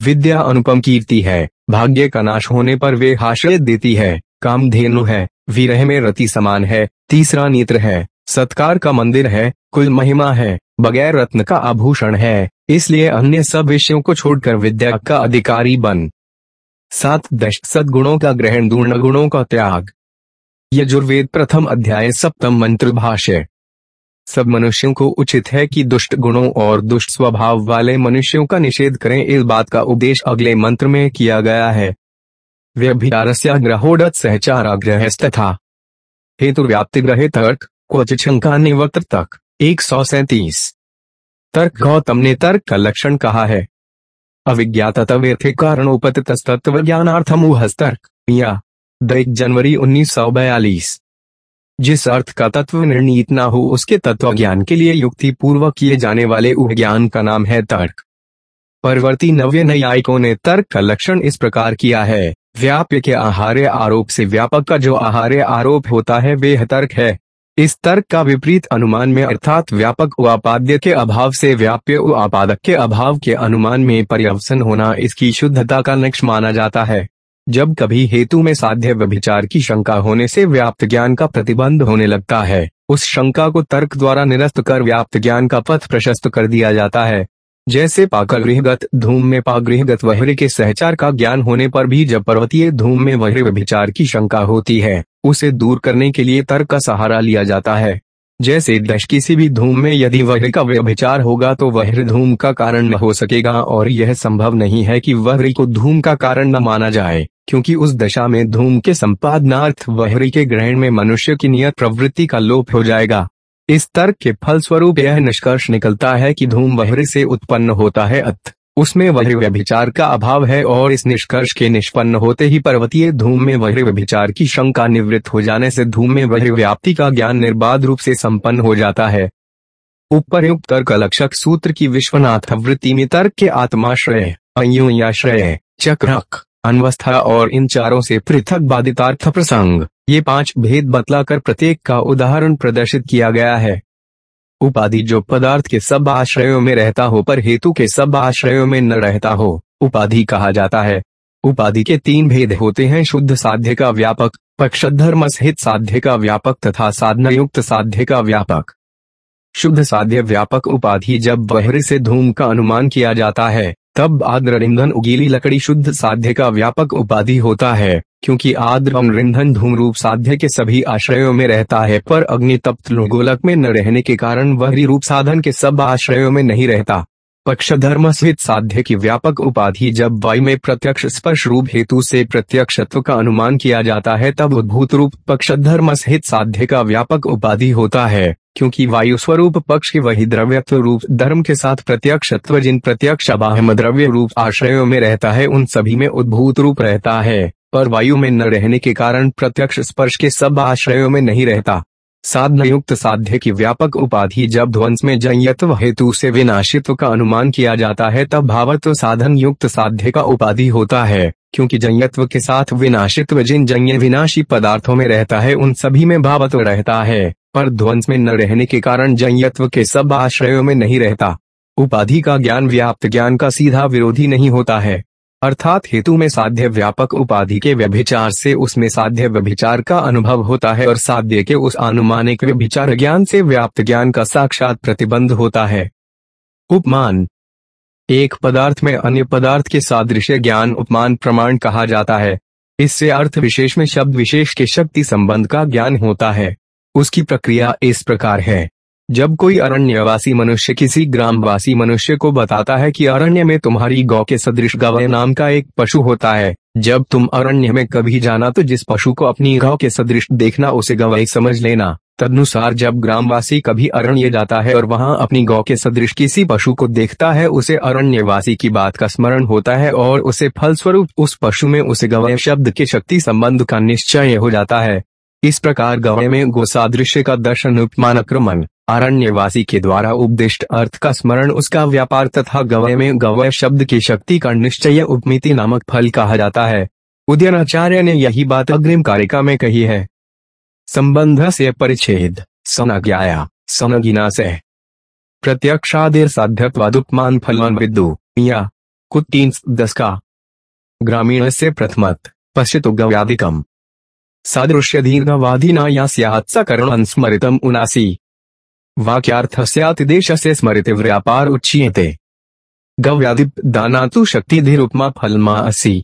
Speaker 1: विद्या अनुपम कीर्ति है। भाग्य का नाश होने पर वे हाशय देती है। काम धेनु है। विरह में रति समान है। तीसरा नेत्र है। सत्कार का मंदिर है। कुल महिमा है। बगैर रत्न का आभूषण है। इसलिए अन्य सब विषयों को छोड़कर विद्या का अधिकारी बन। सात दश सदगुणों का ग्रहण दूर्ण गुणों का त्याग। यजुर्वेद प्रथम अध्याय सप्तम मंत्र भाष्य। सब मनुष्यों को उचित है कि दुष्ट गुणों और दुष्ट स्वभाव वाले मनुष्यों का निषेध करें। इस बात का उपदेश अगले मंत्र में किया गया है। व्यभिचारस्याग्रहोडत सहचाराग्रह तथा हेतु व्याप्ति ग्रहे तर्क क्वचित शंका निवक्त तक। एक सौ सैतीस। तर्क गौतम ने तर्क का लक्षण कहा है। अविज्ञात व्यर्थ कारणोपत तत्व ज्ञानार्थम हस्तर्क या। दैक जनवरी उन्नीस सौ बयालीस। जिस अर्थ का तत्व निर्णीत न हो, उसके तत्व ज्ञान के लिए युक्ति पूर्वक किए जाने वाले ज्ञान का नाम है तर्क। परवर्ती नव्य न्यायिकों ने तर्क का लक्षण इस प्रकार किया है। व्याप्य के आहार्य आरोप से व्यापक का जो आहार्य आरोप होता है, वे तर्क है। इस तर्क का विपरीत अनुमान में अर्थात व्यापक उपाद्य के अभाव से व्याप्य उपादक के अभाव के अनुमान में परिवर्तन होना, इसकी शुद्धता का नक्श माना जाता है। जब कभी हेतु में साध्य व्यभिचार की शंका होने से व्याप्त ज्ञान का प्रतिबंध होने लगता है, उस शंका को तर्क द्वारा निरस्त कर व्याप्त ज्ञान का पथ प्रशस्त कर दिया जाता है। जैसे पाकगृहगत धूम में पागृहगत वहरे के सहचार का ज्ञान होने पर भी जब पर्वतीय धूम में वहरे व्यभिचार की शंका होती है, उसे दूर करने के लिए तर्क का सहारा लिया जाता है। जैसे दश किसी भी धूम में यदि वह का व्यभिचार होगा तो वह धूम का कारण न हो सकेगा और यह संभव नहीं है कि वह को धूम का कारण न माना जाए, क्योंकि उस दशा में धूम के संपादनार्थ वहरी के ग्रहण में मनुष्य की नियत प्रवृत्ति का लोप हो जाएगा। इस तर्क के फलस्वरूप यह निष्कर्ष निकलता है कि धूम वहरी से उत्पन्न होता है अत उसमें वह व्यभिचार का अभाव है और इस निष्कर्ष के निष्पन्न होते ही पर्वतीय धूम में वह व्यभिचार की शंका निवृत्त हो जाने से धूम में वह व्याप्ति का ज्ञान निर्बाध रूप से संपन्न हो जाता है। उपरयुक्त तर्क लक्षक सूत्र की विश्वनाथ वृत्ति में तर्क के आत्माश्रय अयोयाश्रय चक्रक अनवस्था और इन चारों से पृथक बाधितार्थ प्रसंग, ये पाँच भेद बतलाकर प्रत्येक का उदाहरण प्रदर्शित किया गया है। उपाधि जो पदार्थ के सब आश्रयों में रहता हो पर हेतु के सब आश्रयों में न रहता हो, उपाधि कहा जाता है। उपाधि के तीन भेद होते हैं, शुद्ध साध्य का व्यापक, पक्षधर्म सहित साध्य का व्यापक तथा साधना युक्त साध्य का व्यापक। शुद्ध साध्य व्यापक उपाधि जब बहरे से धूम का अनुमान किया जाता है तब आद्र ईंधन उगीली लकड़ी शुद्ध साध्य का व्यापक उपाधि होता है, क्योंकि आद्र ईंधन धूम रूप साध्य के सभी आश्रयों में रहता है, पर अग्नि तप्त गोलक में न रहने के कारण वह रूप साधन के सब आश्रयों में नहीं रहता। पक्ष धर्म सहित साध्य की व्यापक उपाधि जब वायु में प्रत्यक्ष स्पर्श रूप हेतु से प्रत्यक्षत्व का अनुमान किया जाता है, तब उद्भूत रूप पक्ष धर्म सहित साध्य का व्यापक उपाधि होता है। क्योंकि वायु स्वरूप पक्ष के वही द्रव्यत्व रूप धर्म के साथ प्रत्यक्षत्व जिन प्रत्यक्ष अबाहम द्रव्य रूप आश्रयों में रहता है, उन सभी में उद्भूत रूप रहता है पर वायु में न रहने के कारण प्रत्यक्ष स्पर्श के सब आश्रयों में नहीं रहता। साधन युक्त साध्य की व्यापक उपाधि जब ध्वंस में जयत्व हेतु से विनाशित्व का अनुमान किया जाता है, तब भावत्व साधन युक्त साध्य का उपाधि होता है, क्योंकि जयत्व के साथ विनाशित्व जिन जन्य विनाशी पदार्थों में रहता है, उन सभी में भावत्व रहता है। पर ध्वंस में न रहने के कारण जयत्व के सब आश्रयों में नहीं रहता। उपाधि का ज्ञान व्याप्त ज्ञान का सीधा विरोधी नहीं होता है। अर्थात हेतु में साध्य व्यापक उपाधि के व्यभिचार से उसमें साध्य व्यभिचार का अनुभव होता है और साध्य के उस अनुमानिक व्यभिचार ज्ञान से व्याप्त ज्ञान का साक्षात प्रतिबंध होता है। उपमान। एक पदार्थ में अन्य पदार्थ के सादृश्य ज्ञान उपमान प्रमाण कहा जाता है। इससे अर्थ विशेष में शब्द विशेष के शक्ति संबंध का ज्ञान होता है। उसकी प्रक्रिया इस प्रकार है। जब कोई अरण्यवासी मनुष्य किसी ग्रामवासी मनुष्य को बताता है कि अरण्य में तुम्हारी गौ के सदृश गवय नाम का एक पशु होता है, जब तुम अरण्य में कभी जाना तो जिस पशु को अपनी गौ के सदृश देखना उसे गवई समझ लेना। तदनुसार जब ग्रामवासी कभी अरण्य जाता है और वहाँ अपनी गौ के सदृश किसी पशु को देखता है, उसे अरण्यवासी की बात का स्मरण होता है और उसे फलस्वरूप उस पशु में उसे गवय शब्द के शक्ति संबंध का निश्चय हो जाता है। इस प्रकार गवय में गोसादृश्य का दर्शन उपमान क्रमण अरण्यवासी के द्वारा उपदिष्ट अर्थ का स्मरण, उसका व्यापार तथा गवय में गवय शब्द की शक्ति का निश्चय उपमिति नामक फल कहा जाता है। उदयनाचार्य ने यही बात अग्रिम कारिका में कही है। संबंध से परिच्छेद, सनज्ञाया, सनगिना से। प्रत्यक्षादेर साध्यत्वादुपमान फलवान विदु या कुत्तीन दस का ग्रामीण से प्रथमत, पश्चितो गव्याधिकम सदृश्य दीर्घवादिना या स्यात् सकरण स्मरितम उनासी। वाक्यार्थ देश से स्मरित व्यापार उच्चीयते गव्याधिप दाना तु शक्ति धीरुपमा फलमा असी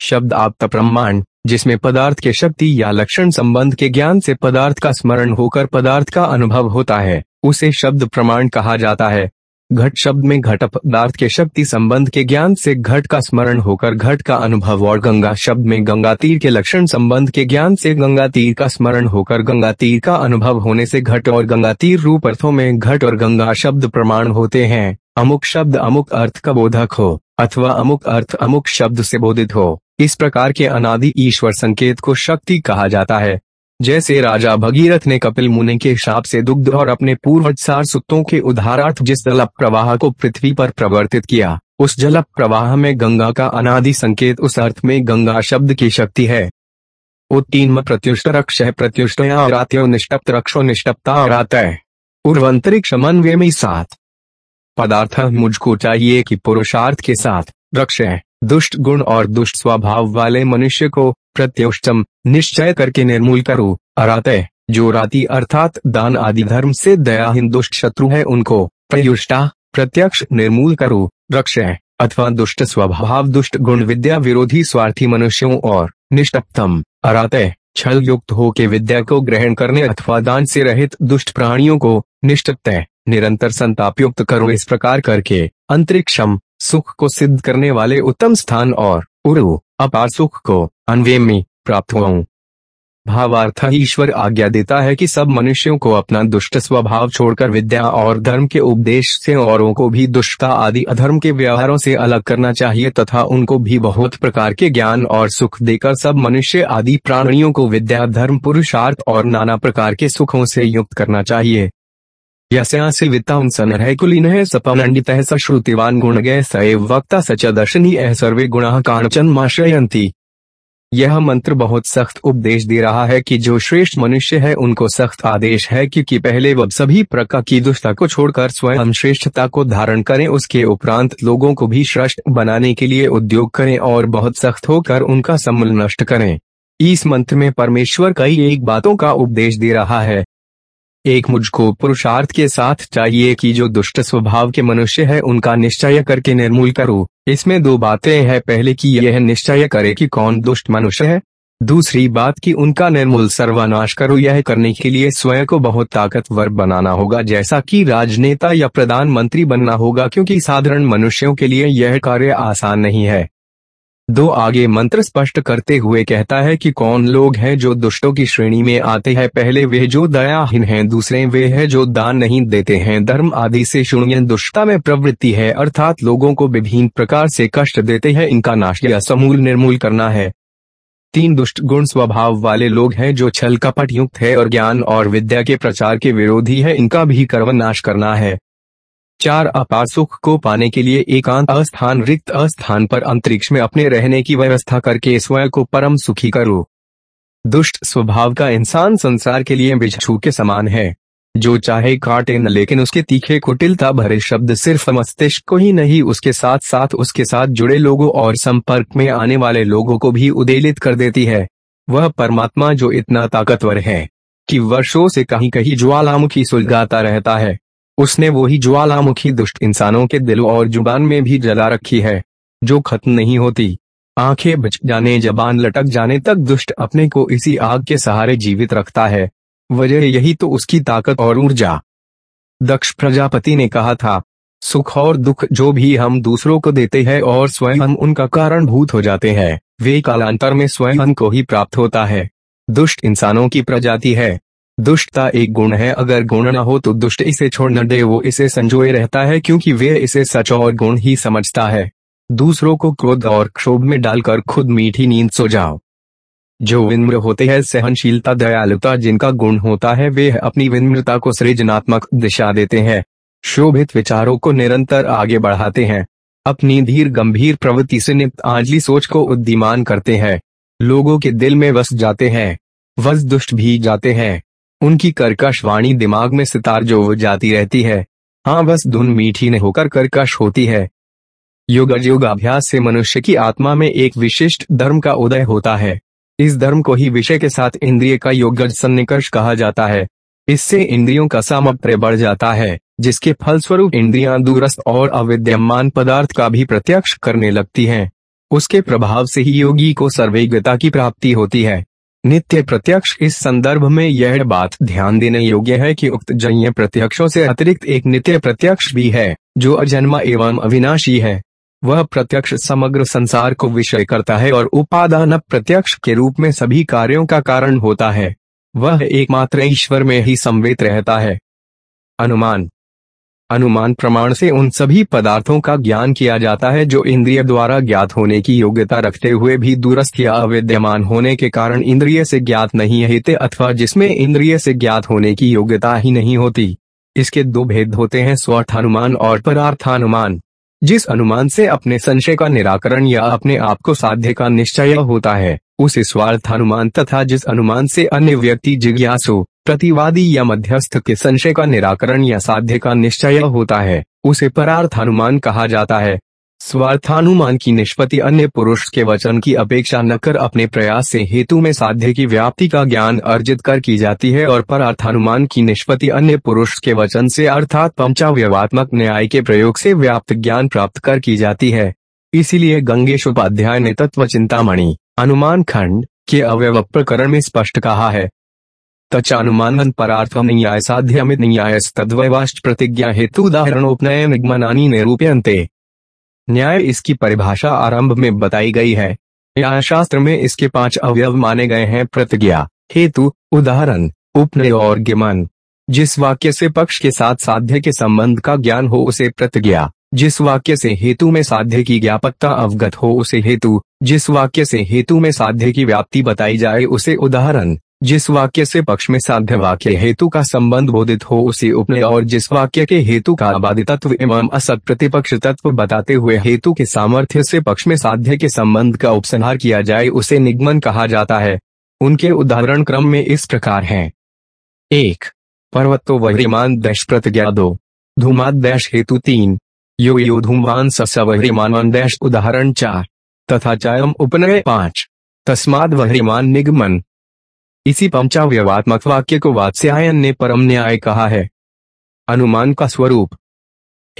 Speaker 1: शब्द आप प्रमाण जिसमें पदार्थ के शक्ति या लक्षण संबंध के ज्ञान से पदार्थ का स्मरण होकर पदार्थ का अनुभव होता है, उसे शब्द प्रमाण कहा जाता है। घट शब्द में घट पदार्थ के शक्ति संबंध के ज्ञान से घट का स्मरण होकर घट का अनुभव और गंगा शब्द में गंगा तीर के लक्षण संबंध के ज्ञान से गंगा तीर का स्मरण होकर गंगा तीर का अनुभव होने से घट और गंगा तीर रूप अर्थों में घट और गंगा शब्द प्रमाण होते हैं। अमुक शब्द अमुक अर्थ का बोधक हो, अथवा अमुक अर्थ अमुक शब्द से बोधित हो। इस प्रकार के अनादि ईश्वर संकेत को शक्ति कहा जाता है। जैसे राजा भगीरथ ने कपिल मुनि के शाप से दुग्ध और अपने पूर्व सार के उदाहरार्थ जिस जल प्रवाह को पृथ्वी पर प्रवर्तित किया, उस जल प्रवाह में गंगा का अनादि संकेत उस अर्थ में गंगा शब्द की शक्ति है। उत्तीन प्रत्युष्ट रक्ष प्रत्युष्टया निष्टप्त रक्षो निष्टप्ता उर्वंतरिक्ष मनवे में साथ। पदार्थ मुझको चाहिए कि पुरुषार्थ के साथ रक्ष दुष्ट गुण और दुष्ट स्वभाव वाले मनुष्य को प्रत्युष्टम निश्चय करके निर्मूल करो। अरातय जो राति अर्थात दान आदि धर्म से दयाहीन दुष्ट शत्रु है, उनको प्रयुष्टा, प्रत्यक्ष निर्मूल करो, रक्ष, अथवा दुष्ट स्वभाव, दुष्ट गुण विद्या विरोधी स्वार्थी मनुष्यों और निष्ठप्तम अरातय छल युक्त हो के विद्या को ग्रहण करने अथवा दान से रहित दुष्ट प्राणियों को निष्ठप्त निरंतर संताप युक्त करो। इस प्रकार करके अंतरिक्षम सुख को सिद्ध करने वाले उत्तम स्थान और उरु अपार सुख को अनवेमी प्राप्त हुआ भावार्थ ईश्वर आज्ञा देता है कि सब मनुष्यों को अपना दुष्ट स्वभाव छोड़कर विद्या और धर्म के उपदेश से औरों को भी दुष्टता आदि अधर्म के व्यवहारों से अलग करना चाहिए तथा उनको भी बहुत प्रकार के ज्ञान और सुख देकर सब मनुष्य आदि प्राणियों को विद्या, धर्म, पुरुषार्थ और नाना प्रकार के सुखों से युक्त करना चाहिए। यस्यासि वित्तां सनरैकुलीनः सपनण्डितः स सच दर्शनीय सर्वे गुणाः काणचन्माश्रयन्ति यह मंत्र बहुत सख्त उपदेश दे रहा है कि जो श्रेष्ठ मनुष्य है उनको सख्त आदेश है कि, कि पहले वह सभी प्रकार की दुष्टता को छोड़कर स्वयं श्रेष्ठता को धारण करें उसके उपरांत लोगों को भी श्रेष्ठ बनाने के लिए उद्योग करें और बहुत सख्त होकर उनका सम्मल नष्ट करें। इस मंत्र में परमेश्वर कई एक बातों का उपदेश दे रहा है। एक मुझको पुरुषार्थ के साथ चाहिए कि जो दुष्ट स्वभाव के मनुष्य है, उनका निश्चय करके निर्मूल करो। इसमें दो बातें हैं, पहले कि यह निश्चय करे कि कौन दुष्ट मनुष्य है, दूसरी बात कि उनका निर्मूल सर्वनाश करो। यह करने के लिए स्वयं को बहुत ताकतवर बनाना होगा, जैसा कि राजनेता या प्रधानमंत्री बनना होगा, क्योंकि साधारण मनुष्यों के लिए यह कार्य आसान नहीं है। दो आगे मंत्र स्पष्ट करते हुए कहता है कि कौन लोग हैं जो दुष्टों की श्रेणी में आते हैं? पहले वे जो दयाहीन हैं, दूसरे वे हैं जो दान नहीं देते हैं। धर्म आदि से शून्य दुष्टता में प्रवृत्ति है, अर्थात लोगों को विभिन्न प्रकार से कष्ट देते हैं, इनका नाश या समूल निर्मूल करना है। तीन दुष्ट गुण स्वभाव वाले लोग हैं जो छल कपट युक्त है और ज्ञान और विद्या के प्रचार के विरोधी है, इनका भी कर्म नाश करना है। चार अपार सुख को पाने के लिए एकांत अस्थान रिक्त अस्थान पर अंतरिक्ष में अपने रहने की व्यवस्था करके स्वयं को परम सुखी करो। दुष्ट स्वभाव का इंसान संसार के लिए बिछू के समान है। जो चाहे काटे न, लेकिन उसके तीखे कुटिलता भरे शब्द सिर्फ़ मस्तिष्क को ही नहीं, उसके साथ साथ उसके साथ जुड़े लोगों और संपर्क में आने वाले लोगों को भी उदेलित कर देती है। वह परमात्मा जो इतना ताकतवर है कि वर्षों से कहीं कहीं ज्वालामुखी सुलगाता रहता है। उसने वो ही ज्वालामुखी दुष्ट इंसानों के दिल और ज़ुबान में भी जला रखी है, जो खत्म नहीं होती। आँखें बच जाने, जबान लटक जाने तक दुष्ट अपने को इसी आग के सहारे जीवित रखता है। वजह यही तो उसकी ताकत और ऊर्जा। दक्ष प्रजापति ने कहा था, सुख और दुख जो भी हम दूसरों को देते हैं और स्वयं उनका कारण भूत हो जाते हैं, वे कालांतर में स्वयं को ही प्राप्त होता है। दुष्ट इंसानों की प्रजाति है। दुष्टता एक गुण है। अगर गुण न हो तो दुष्ट इसे छोड़ न दे। वो इसे संजोए रहता है क्योंकि वे इसे सच और गुण ही समझता है। दूसरों को क्रोध और क्षोभ में डालकर खुद मीठी नींद सो जाओ। जो विनम्र होते हैं, सहनशीलता, दयालुता जिनका गुण होता है, वे अपनी विनम्रता को सृजनात्मक दिशा देते हैं। शोभित विचारों को निरंतर आगे बढ़ाते हैं। अपनी धीर गंभीर प्रवृत्ति से निप्त आंजली सोच को उद्दीमान करते हैं। लोगों के दिल में वस जाते हैं। वस दुष्ट भी जाते हैं। उनकी कर्कश वाणी दिमाग में सितार जो जाती रहती है। हाँ बस धुन मीठी न होकर कर्कश होती है। योग योगाभ्यास से मनुष्य की आत्मा में एक विशिष्ट धर्म का उदय होता है। इस धर्म को ही विषय के साथ इंद्रिय का योग सन्निकर्ष कहा जाता है। इससे इंद्रियों का सामर्थ्य बढ़ जाता है, जिसके फलस्वरूप इंद्रियाँ दूरस्थ और अविद्यमान पदार्थ का भी प्रत्यक्ष करने लगती हैं। उसके प्रभाव से ही योगी को सर्वेज्ञता की प्राप्ति होती है। नित्य प्रत्यक्ष। इस संदर्भ में यह बात ध्यान देने योग्य है कि उक्त जन्य प्रत्यक्षों से अतिरिक्त एक नित्य प्रत्यक्ष भी है, जो अजन्मा एवं अविनाशी है। वह प्रत्यक्ष समग्र संसार को विषय करता है और उपादान प्रत्यक्ष के रूप में सभी कार्यों का कारण होता है। वह एकमात्र ईश्वर में ही संवेद रहता है। अनुमान अनुमान प्रमाण से उन सभी पदार्थों का ज्ञान किया जाता है जो इंद्रिय द्वारा ज्ञात होने की योग्यता रखते हुए भी दूरस्थ या अविद्यमान होने के कारण इंद्रिय से ज्ञात नहीं होते अथवा जिसमें इंद्रिय से ज्ञात होने की योग्यता ही नहीं होती। इसके दो भेद होते हैं, स्वार्थानुमान और परार्थानुमान। जिस अनुमान से अपने संशय का निराकरण या अपने आप को साध्य का निश्चय होता है, उसे स्वार्थ अनुमान तथा जिस अनुमान से अन्य व्यक्ति जिज्ञासु प्रतिवादी या मध्यस्थ के संशय का निराकरण या साध्य का निश्चय होता है। उसे परार्थानुमान कहा जाता है। स्वार्थानुमान की निष्पत्ति अन्य पुरुष के वचन की अपेक्षा न कर अपने प्रयास से हेतु में साध्य की व्याप्ति का ज्ञान अर्जित कर की जाती है और परार्थानुमान की निष्पत्ति अन्य पुरुष के वचन से अर्थात पंचाव्यवात्मक न्याय के प्रयोग से व्याप्त ज्ञान प्राप्त कर की जाती है। इसीलिए गंगेश उपाध्याय ने तत्व चिंतामणि अनुमान खंड के अवयव प्रकरण में स्पष्ट कहा है। तचानुमान परार्थम न्याय साध्यमित न्याय तद्वैवाष्ट प्रतिज्ञा हेतु उदाहरणोपनय न्याय इसकी परिभाषा आरंभ में बताई गई है। न्याय शास्त्र में इसके पाँच अवयव माने गए हैं प्रतिज्ञा, हेतु, उदाहरण, उपनय और गिमन जिस वाक्य से पक्ष के साथ साध्य के संबंध का ज्ञान हो उसे प्रतिज्ञा। जिस वाक्य से हेतु में साध्य की ज्ञापकता अवगत हो उसे हेतु। जिस वाक्य से हेतु में साध्य की व्याप्ति बताई जाए उसे उदाहरण। जिस वाक्य से पक्ष में साध्य वाक्य हेतु का संबंध बोधित हो, उसे उपनय और जिस वाक्य के हेतु का आबादित तत्व एवं असत प्रतिपक्ष तत्व बताते हुए हेतु के सामर्थ्य से पक्ष में साध्य के संबंध का उपसंहार किया जाए, उसे निगमन कहा जाता है। उनके उदाहरण क्रम में इस प्रकार है। एक, पर्वतो वह्रिमान दश प्रतिज्ञा दो धूमाद दैश हेतु तीन। यो यो धूमवान सवह्रिमान दैश उदाहरण चार। तथा चायम उपनय पाँच। तस्माद वह्रिमान निगमन। इसी पंचाव्यवात्मक वाक्य को वात्स्यायन ने परम न्याय कहा है। अनुमान का स्वरूप।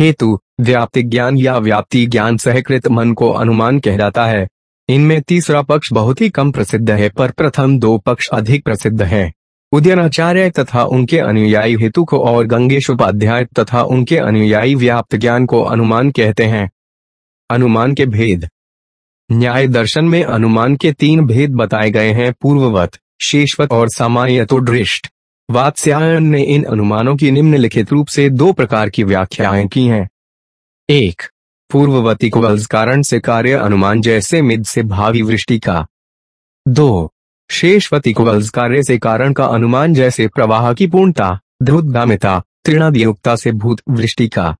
Speaker 1: हेतु, व्याप्ति ज्ञान या व्याप्ति ज्ञान सहकृत मन को अनुमान कहलाता है। इनमें तीसरा पक्ष बहुत ही कम प्रसिद्ध है पर प्रथम दो पक्ष अधिक प्रसिद्ध है। उदयनाचार्य तथा उनके अनुयायी हेतु को और गंगेश उपाध्याय तथा उनके अनुयायी व्याप्त ज्ञान को अनुमान कहते हैं। अनुमान के भेद। न्याय दर्शन में अनुमान के तीन भेद बताए गए हैं पूर्ववत। शेषवत और सामान्य तो दृष्ट। वात्स्यायन ने इन अनुमानों की निम्नलिखित रूप से दो प्रकार की व्याख्याएँ की हैं। एक पूर्ववती को कारण से कार्य अनुमान जैसे मिद से भावी वृष्टि का। दो शेषवती को कार्य से कारण का अनुमान जैसे प्रवाह की पूर्णता ध्रुदामिता तृणादियुक्ता से भूत वृष्टि का।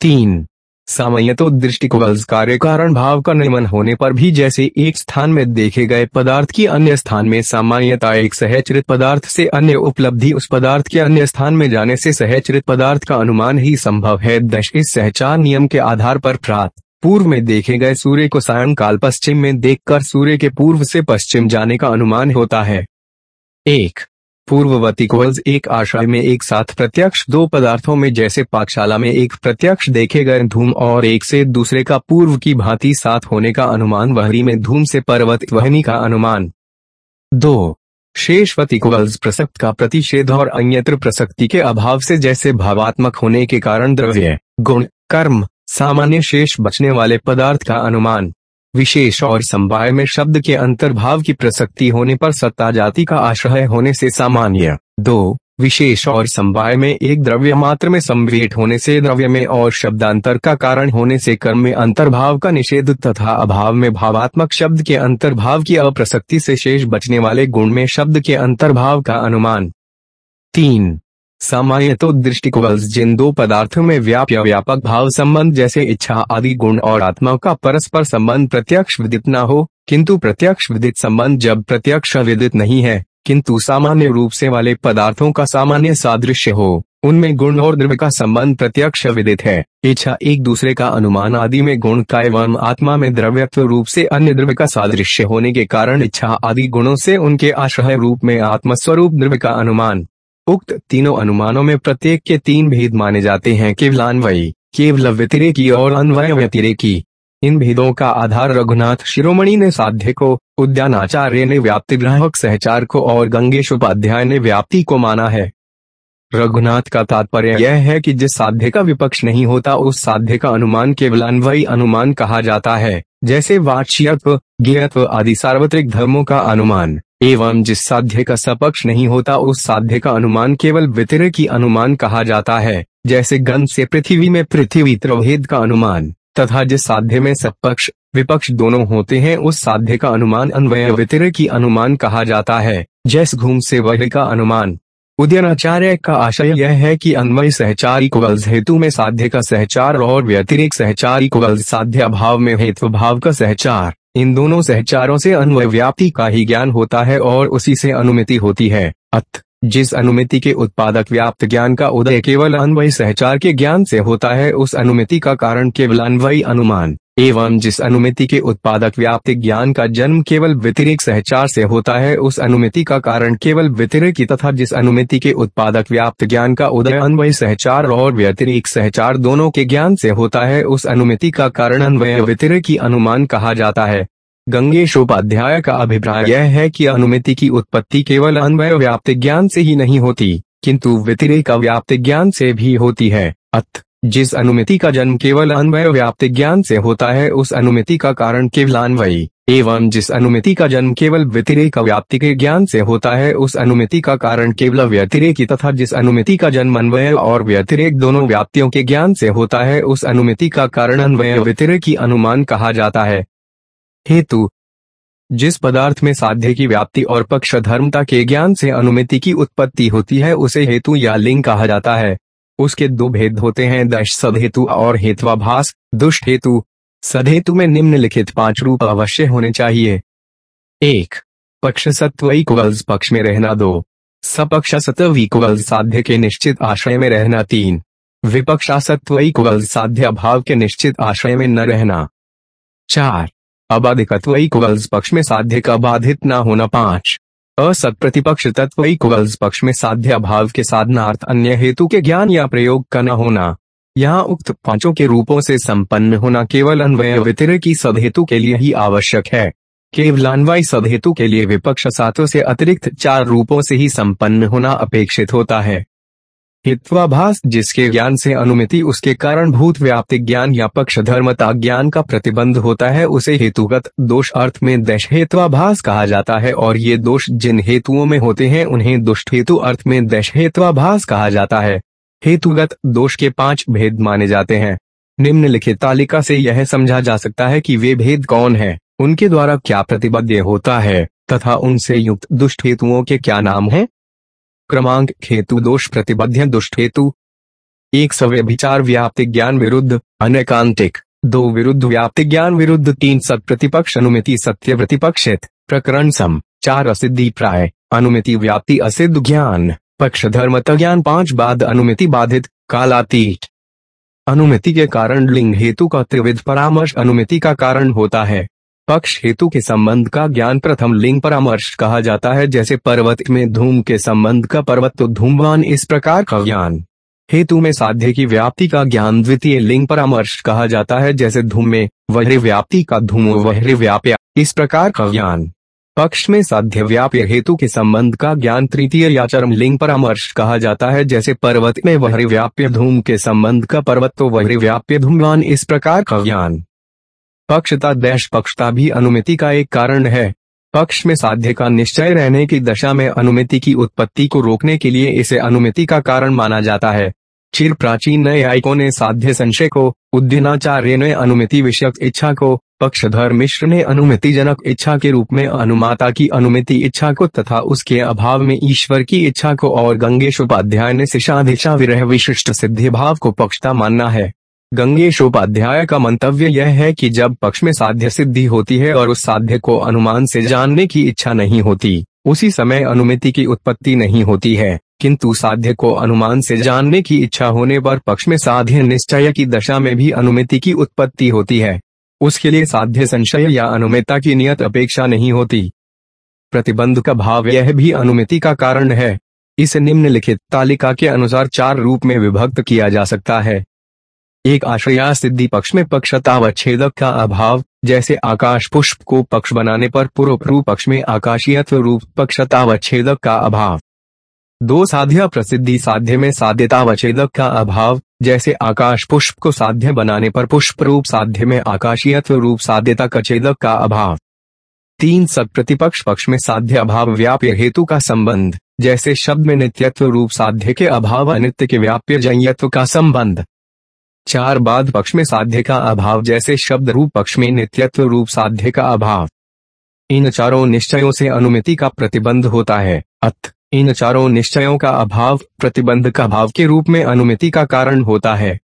Speaker 1: तीन सामान्य तो दृष्टिकोण कार्य कारण भाव का नियमन होने पर भी जैसे एक स्थान में देखे गए पदार्थ की अन्य स्थान में सामान्यता एक सहचरित पदार्थ से अन्य उपलब्धि उस पदार्थ के अन्य स्थान में जाने से सहचरित पदार्थ का अनुमान ही संभव है। दश इस सहचार नियम के आधार पर प्राप्त पूर्व में देखे गए सूर्य को सायंकाल पश्चिम में देखकर सूर्य के पूर्व से पश्चिम जाने का अनुमान होता है। एक पूर्ववर्ती कोल्स एक आशय में एक साथ प्रत्यक्ष दो पदार्थों में जैसे पाकशाला में एक प्रत्यक्ष देखे गए धूम और एक से दूसरे का पूर्व की भांति साथ होने का अनुमान, वहरी में धूम से पर्वत, वहनी का अनुमान। दो, शेषवती कुवल्स प्रसक्त का प्रतिषेध और अन्यत्र प्रसक्ति के अभाव से जैसे भावात्मक होने के कारण द्रव्य, गुण, कर्म, सामान्य शेष बचने वाले पदार्थ का अनुमान। विशेष और संवाय में शब्द के अंतर्भाव की प्रसक्ति होने पर सत्ता जाति का आश्रय होने से सामान्य। दो, विशेष और संवाय में एक द्रव्य मात्र में संवेट होने से द्रव्य में और शब्दांतर का कारण होने से कर्म में अंतर्भाव का निषेध तथा अभाव में भावात्मक शब्द के अंतर्भाव की अप्रसक्ति से शेष बचने वाले गुण में शब्द के अंतर्भाव का अनुमान। तीन सामान्य तो दृष्टिकोवल्स जिन दो पदार्थों में व्याप्य व्यापक भाव संबंध जैसे इच्छा आदि, गुण और आत्मा का परस्पर संबंध प्रत्यक्ष विदित न हो, किंतु प्रत्यक्ष विदित संबंध जब प्रत्यक्ष विदित नहीं है, किंतु सामान्य रूप से वाले पदार्थों का सामान्य सादृश्य हो, उनमें गुण और द्रव्य का संबंध प्रत्यक्ष विदित है। इच्छा एक दूसरे का अनुमान आदि में गुण का एवं आत्मा में द्रव्यत्व रूप से अन्य द्रव्य का सादृश्य होने के कारण इच्छा आदि गुणों से उनके आश्रय रूप में आत्मस्वरूप द्रव्य का अनुमान। उक्त तीनों अनुमानों में प्रत्येक के तीन भेद माने जाते हैं, केवलान्वयी केवल व्यतिरेकी और अन्वय व्यतिरेकी इन भेदों का आधार रघुनाथ शिरोमणि ने साध्य को, उद्यानाचार्य ने व्याप्ति ग्राहक सहचार को और गंगेश उपाध्याय ने व्याप्ति को माना है। रघुनाथ का तात्पर्य यह है कि जिस साध्य का विपक्ष नहीं होता, उस साध्य का अनुमान केवल अन्वयी अनुमान कहा जाता है, जैसे वाच्यत्व, ज्ञत्व आदि सार्वत्रिक धर्मों का अनुमान। एवं जिस साध्य का सपक्ष नहीं होता, उस साध्य का अनुमान केवल वितर की अनुमान कहा जाता है, जैसे गंध से पृथ्वी में पृथ्वी त्रभेद का अनुमान, तथा जिस साध्य में सपक्ष, विपक्ष दोनों होते हैं, उस साध्य का अनुमान अन्वय वितर की अनुमान कहा जाता है, जैस घूम से वह का अनुमान। उदयनाचार्य का आशय यह है कि अन्वय सहचारी कुवल्स हेतु में साध्य का सहचार और व्यतिरिक सहचारी कुवल्स साध्य भाव में हेतु भाव का सहचार। इन दोनों सहचारों से अन्वय व्याप्ति का ही ज्ञान होता है और उसी से अनुमिति होती है। अत, जिस अनुमिति के उत्पादक व्याप्त ज्ञान का उदय केवल अन्वय सहचार के ज्ञान से होता है, उस अनुमिति का कारण केवल अन्वयी अनुमान। एवं जिस अनुमिति के उत्पादक व्याप्तिक ज्ञान का जन्म केवल व्यतिरिक सहचार से होता है, उस अनुमिति का कारण केवल व्यतिरिक तथा जिस अनुमिति के उत्पादक व्याप्त ज्ञान का उदय, अन्वय सहचार और व्यतिरिक सहचार दोनों के ज्ञान से होता है, उस अनुमिति का कारण अन्वय व्यतिरिक अनुमान कहा जाता है। गंगेश उपाध्याय का अभिप्राय यह है कि अनुमिति की उत्पत्ति केवल अन्वय व्याप्त ज्ञान से ही नहीं होती, किंतु व्यतिरिक व्याप्त ज्ञान से भी होती है। अत जिस अनुमिति का जन्म केवल अन्वय व्याप्त ज्ञान से होता है, उस अनुमिति का कारण केवल अन्वयी एवं जिस अनुमिति का जन्म केवल व्यतिरेक व्याप्ति के ज्ञान से होता है, उस अनुमिति का कारण केवल व्यतिरेकी तथा जिस अनुमिति का जन्म अन्वय और व्यतिरेक दोनों व्याप्तियों के ज्ञान से होता है, उस अनुमिति का कारण अन्वय व्यतिरेकी अनुमान कहा जाता है। हेतु। जिस पदार्थ में साध्य की व्याप्ति और पक्ष धर्मता के ज्ञान से अनुमिति की उत्पत्ति होती है, उसे हेतु या लिंग कहा जाता है। उसके दो भेद होते हैं, दश सदहेतु और हेत्वाभास। दुष्ट हेतु। सदहेतु में निम्नलिखित पाँच रूप अवश्य होने चाहिए। एक पक्ष सत्वई कुवल्स पक्ष में रहना। दो सपक्ष सतवी कुवल्स साध्य के निश्चित आश्रय में रहना। तीन विपक्षा सत्वई कुवल्स साध्य अभाव के निश्चित आश्रय में न रहना। चार, अबाधिकत्वई कुवल्स पक्ष में साध्य का बाधित न होना। पाँच असत प्रतिपक्ष तत्व इक्वल्स पक्ष में साध्य भाव के साधनार्थ अन्य हेतु के ज्ञान या प्रयोग का न होना। यहाँ उक्त पाँचों के रूपों से संपन्न होना केवल अन्वय वितर की सदहेतु के लिए ही आवश्यक है। केवल अन्वय सदहेतु के लिए विपक्ष सातों से अतिरिक्त चार रूपों से ही संपन्न होना अपेक्षित होता है। हित्वाभास, जिसके ज्ञान से अनुमिति, उसके कारण भूत व्याप्ति ज्ञान या पक्ष धर्मता ज्ञान का प्रतिबंध होता है, उसे हेतुगत दोष अर्थ में दश हेत्वाभास कहा जाता है, और ये दोष जिन हेतुओं में होते हैं, उन्हें दुष्ट हेतु अर्थ में दश हेत्वाभास कहा जाता है। हेतुगत दोष के पाँच भेद माने जाते हैं। निम्नलिखित तालिका से यह समझा जा सकता है कि वे भेद कौन है, उनके द्वारा क्या प्रतिबद्ध होता है, तथा उनसे युक्त दुष्ट हेतुओं के क्या नाम हैं। क्रमांक हेतु दोष प्रतिबद्ध दुष्ट हेतु। एक सव्य विचार व्याप्ति ज्ञान विरुद्ध, अनेकांतिक। दो विरुद्ध व्याप्ति ज्ञान विरुद्ध, तीन सत प्रतिपक्ष अनुमिति सत्य प्रतिपक्षित। प्रकरण सम। चार असिद्धि प्राय। अनुमिति व्याप्ति असिद्ध ज्ञान। पक्ष धर्म ज्ञान पाँच बाद अनुमिति बाधित, कालातीत। अनुमिति के कारण लिंग हेतु का त्रिविध परामर्श, अनुमिति का कारण होता है। पक्ष हेतु के संबंध का ज्ञान प्रथम लिंग परामर्श कहा जाता है, जैसे पर्वत में धूम के संबंध का पर्वत तो धूमवान इस प्रकार का ज्ञान। हेतु में साध्य की व्याप्ति का ज्ञान द्वितीय लिंग परामर्श कहा जाता है, जैसे धूम में वह व्याप्ति का धूम वह व्याप्या, इस प्रकार का ज्ञान। पक्ष में साध्य व्याप्य हेतु के संबंध का ज्ञान तृतीय या चरम लिंग परामर्श कहा जाता है, जैसे पर्वत में वह व्याप्य धूम के संबंध का पर्वत तो वह व्याप्य धूमवान इस प्रकार का ज्ञान। पक्षता देश पक्षता भी अनुमति का एक कारण है। पक्ष में साध्य का निश्चय रहने की दशा में अनुमति की उत्पत्ति को रोकने के लिए इसे अनुमति का कारण माना जाता है। चिर प्राचीन न्यायिकों ने साध्य संशय को उद्यनाचार्य ने अनुमिति विषयक इच्छा को, पक्षधर मिश्र ने अनुमति जनक इच्छा के रूप में अनुमाता की अनुमति इच्छा को तथा उसके अभाव में ईश्वर की इच्छा को और गंगेश उपाध्याय ने शिशाधिशा विरह विशिष्ट सिद्धि भाव को पक्षता मानना है। गंगेश उपाध्याय का मंतव्य यह है कि जब पक्ष में साध्य सिद्धि होती है और उस साध्य को अनुमान से जानने की इच्छा नहीं होती, उसी समय अनुमति की उत्पत्ति नहीं होती है। किंतु साध्य को अनुमान से जानने की इच्छा होने पर पक्ष में साध्य निश्चय की दशा में भी अनुमति की उत्पत्ति होती है। उसके लिए साध्य संशय या अनुमिता की नियत अपेक्षा नहीं होती। प्रतिबंध का भाव यह भी अनुमति का कारण है। इसे निम्नलिखित तालिका के अनुसार चार रूप में विभक्त किया जा सकता है। एक आश्रया सिद्धि पक्ष में पक्षतावच्छेदक का अभाव, जैसे आकाश पुष्प को पक्ष बनाने पर पूर्व पक्ष में आकाशीयत्व रूप पक्षतावच्छेदक का अभाव। दो साध्या प्रसिद्धि साध्य में साध्यता वचेदक का अभाव, जैसे आकाश पुष्प को साध्य बनाने पर पुष्प रूप साध्य में आकाशीयत्व रूप साध्यता कचेदक का अभाव। तीन सब प्रतिपक्ष पक्ष में साध्य अभाव व्याप्य हेतु का संबंध, जैसे शब्द में नित्यत्व रूप साध्य के अभाव अनित्य के व्याप्य जयत्व का संबंध। चार बाद पक्ष में साध्य का अभाव जैसे शब्द रूप पक्ष में नित्यत्व रूप साध्य का अभाव। इन चारों निश्चयों से अनुमिति का प्रतिबंध होता है। अथ, इन चारों निश्चयों का अभाव प्रतिबंध का भाव के रूप में अनुमति का कारण होता है।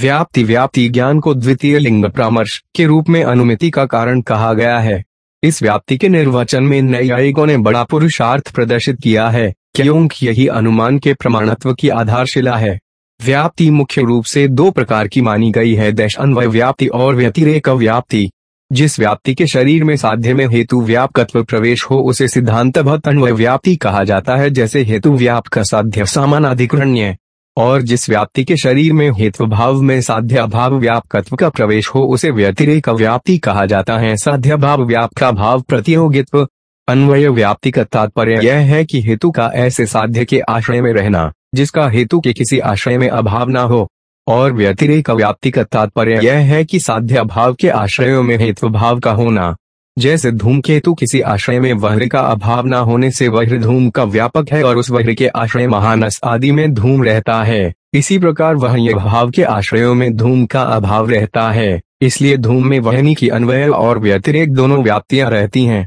Speaker 1: व्याप्ति व्याप्ति ज्ञान को द्वितीय लिंग परामर्श के रूप में अनुमिति का कारण कहा गया है। इस व्याप्ति के निर्वचन में न्यायिकों ने बड़ा पुरुषार्थ प्रदर्शित किया है। क्योंकि यही अनुमान के प्रमाणत्व की आधारशिला है। व्याप्ति मुख्य रूप से दो प्रकार की मानी गई है, देश अन्वय व्याप्ति और व्यतिरेक व्याप्ति। जिस व्याप्ति के शरीर में साध्य में हेतु व्यापकत्व प्रवेश हो, उसे सिद्धांत अन्वय व्याप्ति कहा जाता है, जैसे हेतु व्यापक साध्य अधिकरण्य और जिस व्याप्ति के शरीर में हेतु भाव में साध्य अभाव व्यापकत्व का प्रवेश हो, उसे व्यतिरेक व्याप्ति कहा जाता है। साध्य भाव व्याप का भाव प्रतियोगित्व। अन्वय व्याप्ति का तात्पर्य यह है कि हेतु का ऐसे साध्य के आश्रय में रहना। जिसका हेतु के किसी आश्रय में अभाव न हो, और व्यतिरेक व्याप्ति का तात्पर्य यह है कि साध्य भाव के आश्रयों में हेतु भाव का होना। जैसे धूम धूमकेतु किसी आश्रय में वह्र का अभाव न होने से वह्र धूम का व्यापक है और उस वह्र के आश्रय महानस आदि में धूम रहता है। इसी प्रकार वह भाव के आश्रयों में धूम का अभाव रहता है, इसलिए धूम में वहनी की अन्वय और व्यतिरेक दोनों व्याप्तियाँ रहती हैं।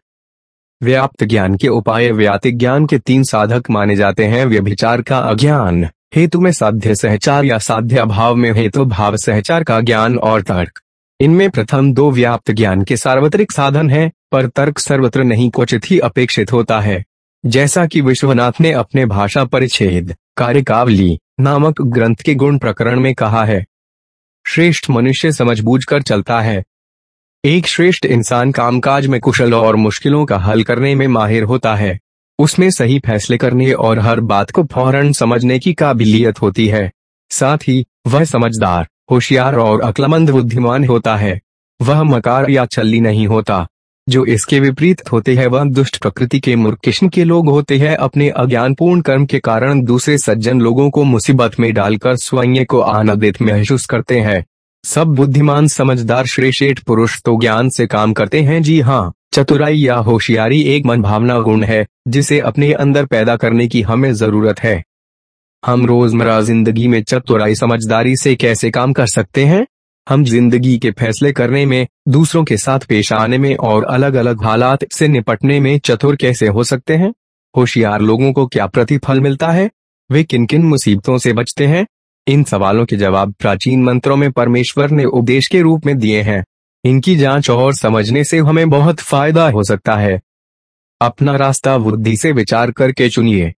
Speaker 1: व्याप्त ज्ञान के उपाय व्यातिक ज्ञान के तीन साधक माने जाते हैं व्यभिचार का अज्ञान। हेतु में साध्य सहचार या साध्य अभाव में हेतु भाव सहचार का ज्ञान और तर्क। इनमें प्रथम दो व्याप्त ज्ञान के सार्वत्रिक साधन है, पर तर्क सर्वत्र नहीं क्वचित ही अपेक्षित होता है। जैसा कि विश्वनाथ ने अपने भाषा परिच्छेद, कार्यकावली, नामक ग्रंथ के गुण प्रकरण में कहा है। श्रेष्ठ मनुष्य कर चलता है। एक श्रेष्ठ इंसान कामकाज में कुशल और मुश्किलों का हल करने में माहिर होता है। उसमें सही फैसले करने और हर बात को फ़ौरन समझने की काबिलियत होती है। साथ ही, वह समझदार, होशियार और अक्लमंद बुद्धिमान होता है। वह मकार या छल्ली नहीं होता। जो इसके विपरीत होते हैं वह दुष्ट प्रकृति के मूर्ख किस्म के लोग होते हैं। अपने अज्ञानपूर्ण कर्म के कारण दूसरे सज्जन लोगों को मुसीबत में डालकर स्वयं को आनंदित महसूस करते हैं। सब बुद्धिमान समझदार श्रेष्ठ पुरुष तो ज्ञान से काम करते हैं। जी हाँ चतुराई या होशियारी एक मन भावना गुण है, जिसे अपने अंदर पैदा करने की हमें ज़रूरत है। हम रोज़मर्रा ज़िंदगी में चतुराई समझदारी से कैसे काम कर सकते हैं? हम ज़िंदगी के फैसले करने में, दूसरों के साथ पेश आने में और अलग अलग हालात से निपटने में चतुर कैसे हो सकते हैं? होशियार लोगों को क्या प्रतिफल मिलता है? वे किन किन मुसीबतों से बचते हैं? इन सवालों के जवाब प्राचीन मंत्रों में परमेश्वर ने उपदेश के रूप में दिए हैं। इनकी जाँच और समझने से हमें बहुत फ़ायदा हो सकता है। अपना रास्ता बुद्धि से विचार करके चुनिए।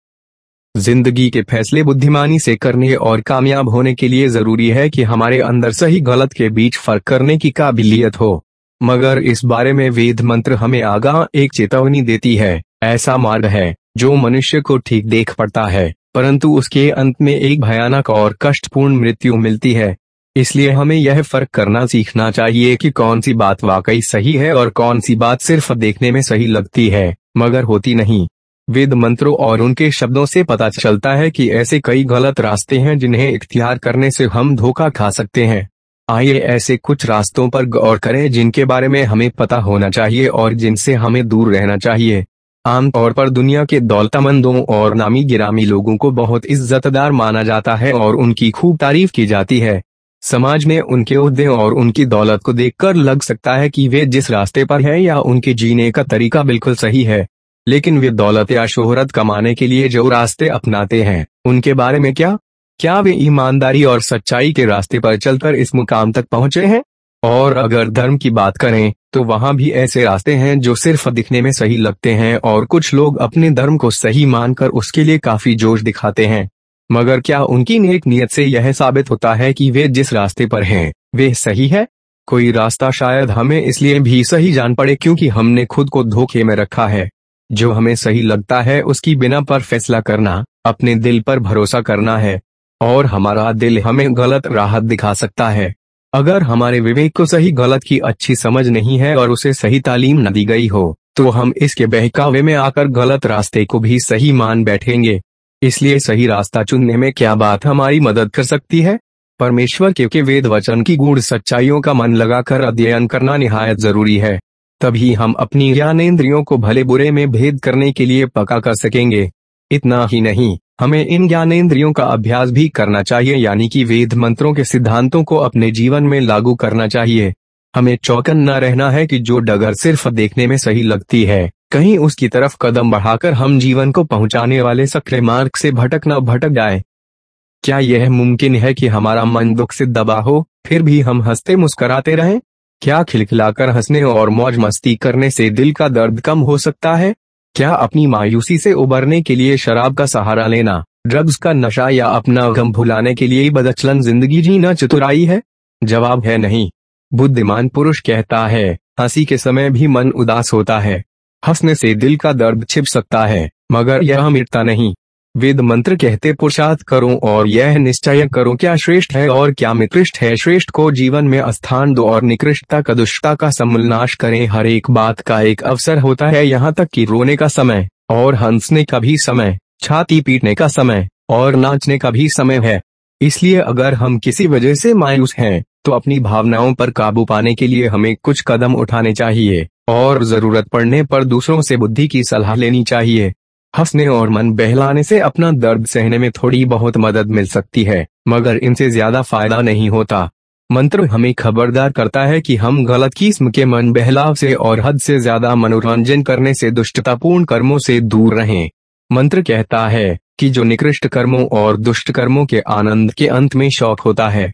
Speaker 1: ज़िंदगी के फैसले बुद्धिमानी से करने और कामयाब होने के लिए ज़रूरी है कि हमारे अंदर सही गलत के बीच फ़र्क करने की काबिलियत हो। मगर इस बारे में वेद मंत्र हमें आगाह एक चेतावनी देती है, ऐसा मार्ग है, जो मनुष्य को ठीक देख पड़ता है। परंतु उसके अंत में एक भयानक और कष्टपूर्ण मृत्यु मिलती है। इसलिए हमें यह फ़र्क करना सीखना चाहिए कि कौन सी बात वाकई सही है और कौन सी बात सिर्फ़ देखने में सही लगती है, मगर होती नहीं। वेद मंत्रों और उनके शब्दों से पता चलता है कि ऐसे कई गलत रास्ते हैं जिन्हें इख्तियार करने से हम धोखा खा सकते हैं। आइए ऐसे कुछ रास्तों पर गौर करें जिनके बारे में हमें पता होना चाहिए और जिनसे हमें दूर रहना चाहिए। आमतौर पर दुनिया के दौलतमंदों और नामी गिरामी लोगों को बहुत इज्जतदार माना जाता है और उनकी खूब तारीफ़ की जाती है। समाज में उनके उद्दे और उनकी दौलत को देखकर लग सकता है कि वे जिस रास्ते पर हैं या उनके जीने का तरीका बिल्कुल सही है। लेकिन वे दौलत या शोहरत कमाने के लिए जो रास्ते अपनाते हैं, उनके बारे में क्या? क्या वे ईमानदारी और सच्चाई के रास्ते पर चलकर इस मुकाम तक पहुँचे हैं? और अगर धर्म की बात करें तो वहाँ भी ऐसे रास्ते हैं जो सिर्फ़ दिखने में सही लगते हैं और कुछ लोग अपने धर्म को सही मानकर उसके लिए काफ़ी जोश दिखाते हैं। मगर क्या उनकी नेक नियत से यह साबित होता है कि वे जिस रास्ते पर हैं, वे सही है? कोई रास्ता शायद हमें इसलिए भी सही जान पड़े क्योंकि हमने खुद को धोखे में रखा है। जो हमें सही लगता है उसकी बिना पर फैसला करना, अपने दिल पर भरोसा करना है। और हमारा दिल हमें गलत राहत दिखा सकता है। अगर हमारे विवेक को सही गलत की अच्छी समझ नहीं है और उसे सही तालीम न दी गई हो तो हम इसके बहकावे में आकर गलत रास्ते को भी सही मान बैठेंगे। इसलिए सही रास्ता चुनने में क्या बात हमारी मदद कर सकती है? परमेश्वर के, के वेद वचन की गूढ़ सच्चाइयों का मन लगाकर अध्ययन करना निहायत ज़रूरी है। तभी हम अपनी ज्ञानेन्द्रियों को भले बुरे में भेद करने के लिए पका कर सकेंगे। इतना ही नहीं। हमें इन ज्ञानेन्द्रियों का अभ्यास भी करना चाहिए, यानी कि वेद मंत्रों के सिद्धांतों को अपने जीवन में लागू करना चाहिए। हमें चौकन न रहना है कि जो डगर सिर्फ़ देखने में सही लगती है। कहीं उसकी तरफ़ कदम बढ़ाकर हम जीवन को पहुँचाने वाले सक्रिय मार्ग से भटक न भटक जाए। क्या यह मुमकिन है कि हमारा मन दुख से दबा हो, फिर भी हम हँसते मुस्कराते रहें? क्या खिलखिलाकर हंसने और मौज मस्ती करने से दिल का दर्द कम हो सकता है? क्या अपनी मायूसी से उबरने के लिए शराब का सहारा लेना ड्रग्स का नशा या अपना गम भुलाने के लिए बदचलन ज़िंदगी जीना चतुराई है? जवाब है नहीं। बुद्धिमान पुरुष कहता है, हँसी के समय भी मन उदास होता है। हंसने से दिल का दर्द छिप सकता है, मगर यह मिटता नहीं। वेद मंत्र कहते, पुरुषार्थ करो और यह निश्चय करो, क्या श्रेष्ठ है और क्या निकृष्ट है? श्रेष्ठ को जीवन में स्थान दो और निकृष्टता का दुष्टता का समूलनाश करें। हर एक बात का एक अवसर होता है यहाँ तक कि रोने का समय और हंसने का भी समय, छाती पीटने का समय और नाचने का भी समय है। इसलिए अगर हम किसी वजह से मायूस हैं तो अपनी भावनाओं पर काबू पाने के लिए हमें कुछ कदम उठाने चाहिए और ज़रूरत पड़ने पर दूसरों से बुद्धि की सलाह लेनी चाहिए। हंसने और मन बहलाने से अपना दर्द सहने में थोड़ी बहुत मदद मिल सकती है, मगर इनसे ज़्यादा फ़ायदा नहीं होता। मंत्र हमें खबरदार करता है कि हम गलत किस्म के मन बहलाव से और हद से ज़्यादा मनोरंजन करने से दुष्टतापूर्ण कर्मों से दूर रहें। मंत्र कहता है कि जो निकृष्ट कर्मों और दुष्ट कर्मों के आनंद के अंत में शौक होता है।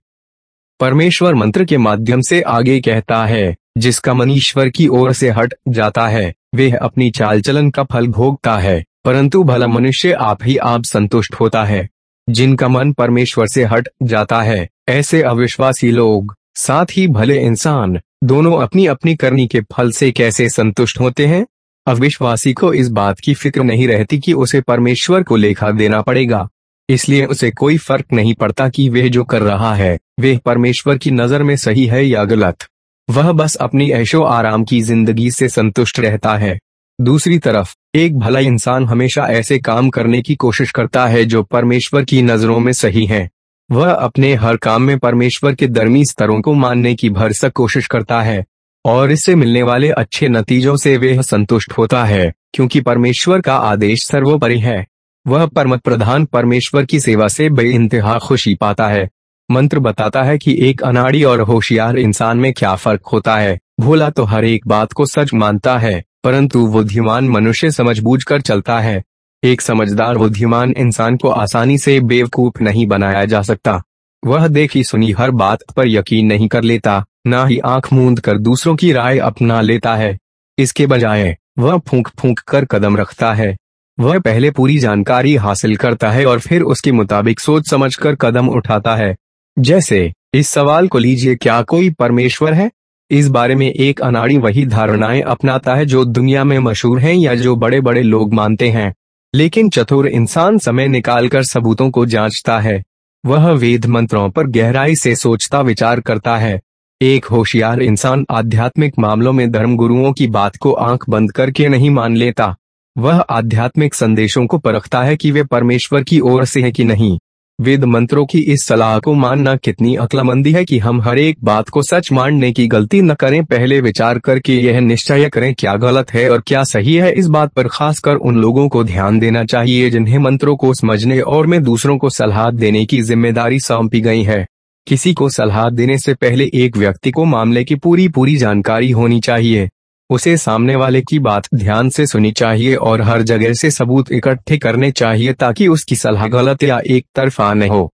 Speaker 1: परमेश्वर मंत्र के माध्यम से आगे कहता है, जिसका मन ईश्वर की ओर से हट जाता है, वह अपनी चाल चलन का फल भोगता है। परंतु भला मनुष्य आप ही आप संतुष्ट होता है, जिनका मन परमेश्वर से हट जाता है। ऐसे अविश्वासी लोग, साथ ही भले इंसान, दोनों अपनी अपनी करनी के फल से कैसे संतुष्ट होते हैं? अविश्वासी को इस बात की फ़िक्र नहीं रहती कि उसे परमेश्वर को लेखा देना पड़ेगा। इसलिए उसे कोई फ़र्क नहीं पड़ता कि वह जो कर रहा है, वह परमेश्वर की नज़र में सही है या गलत। वह बस अपनी ऐशो आराम की ज़िंदगी से संतुष्ट रहता है। दूसरी तरफ़ एक भला इंसान हमेशा ऐसे काम करने की कोशिश करता है जो परमेश्वर की नज़रों में सही है। वह अपने हर काम में परमेश्वर के दरमी स्तरों को मानने की भरसक कोशिश करता है, और इससे मिलने वाले अच्छे नतीजों से वह संतुष्ट होता है, क्योंकि परमेश्वर का आदेश सर्वोपरि है। वह परम प्रधान परमेश्वर की सेवा से बे इंतहा खुशी पाता है। मंत्र बताता है कि एक अनाड़ी और होशियार इंसान में क्या फ़र्क होता है, भोला तो हर एक बात को सच मानता है। परंतु बुद्धिमान मनुष्य समझबूझ कर चलता है। एक समझदार बुद्धिमान इंसान को आसानी से बेवकूफ़ नहीं बनाया जा सकता। वह देखी सुनी हर बात पर यकीन नहीं कर लेता, न ही आँख मूंद कर दूसरों की राय अपना लेता है। इसके बजाय, वह फूंक फूंक कर कदम रखता है। वह पहले पूरी जानकारी हासिल करता है और फिर उसके मुताबिक सोच समझ कर कदम उठाता है। जैसे, इस सवाल को लीजिए, क्या कोई परमेश्वर है? इस बारे में एक अनाड़ी वही धारणाएँ अपनाता है जो दुनिया में मशहूर हैं या जो बड़े बड़े लोग मानते हैं। लेकिन चतुर इंसान समय निकालकर सबूतों को जांचता है। वह वेद मंत्रों पर गहराई से सोचता विचार करता है। एक होशियार इंसान आध्यात्मिक मामलों में धर्म गुरुओं की बात को आँख बंद करके नहीं मान लेता। वह आध्यात्मिक संदेशों को परखता है कि वे परमेश्वर की ओर से है कि नहीं। वेद मंत्रों की इस सलाह को मानना कितनी अक्लमंदी है कि हम हर एक बात को सच मानने की गलती न करें। पहले विचार करके यह निश्चय करें क्या गलत है और क्या सही है। इस बात पर खासकर उन लोगों को ध्यान देना चाहिए जिन्हें मंत्रों को समझने और में दूसरों को सलाह देने की ज़िम्मेदारी सौंपी गई है। किसी को सलाह देने से पहले एक व्यक्ति को मामले की पूरी पूरी जानकारी होनी चाहिए। उसे सामने वाले की बात ध्यान से सुनी चाहिए और हर जगह से सबूत इकट्ठे करने चाहिए ताकि उसकी सलाह गलत या एक तरफा न हो।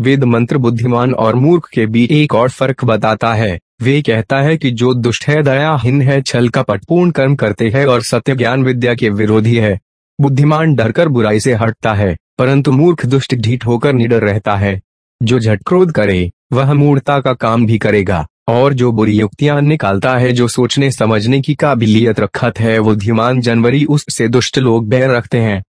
Speaker 1: वेद मंत्र बुद्धिमान और मूर्ख के बीच एक और फ़र्क बताता है। वे कहता है कि जो दुष्ट है, दयाहीन है, छल कपट पूर्ण कर्म करते हैं और सत्य ज्ञान विद्या के विरोधी है। बुद्धिमान डरकर बुराई से हटता है, परंतु मूर्ख दुष्ट ढीठ होकर निडर रहता है। जो झटक्रोध करे, वह मूर्ता का काम भी करेगा। और जो बुरी युक्तियाँ निकालता है, जो सोचने, समझने की काबिलियत रखत है, वो धीमान जनवरी उससे दुष्ट लोग बैर रखते हैं।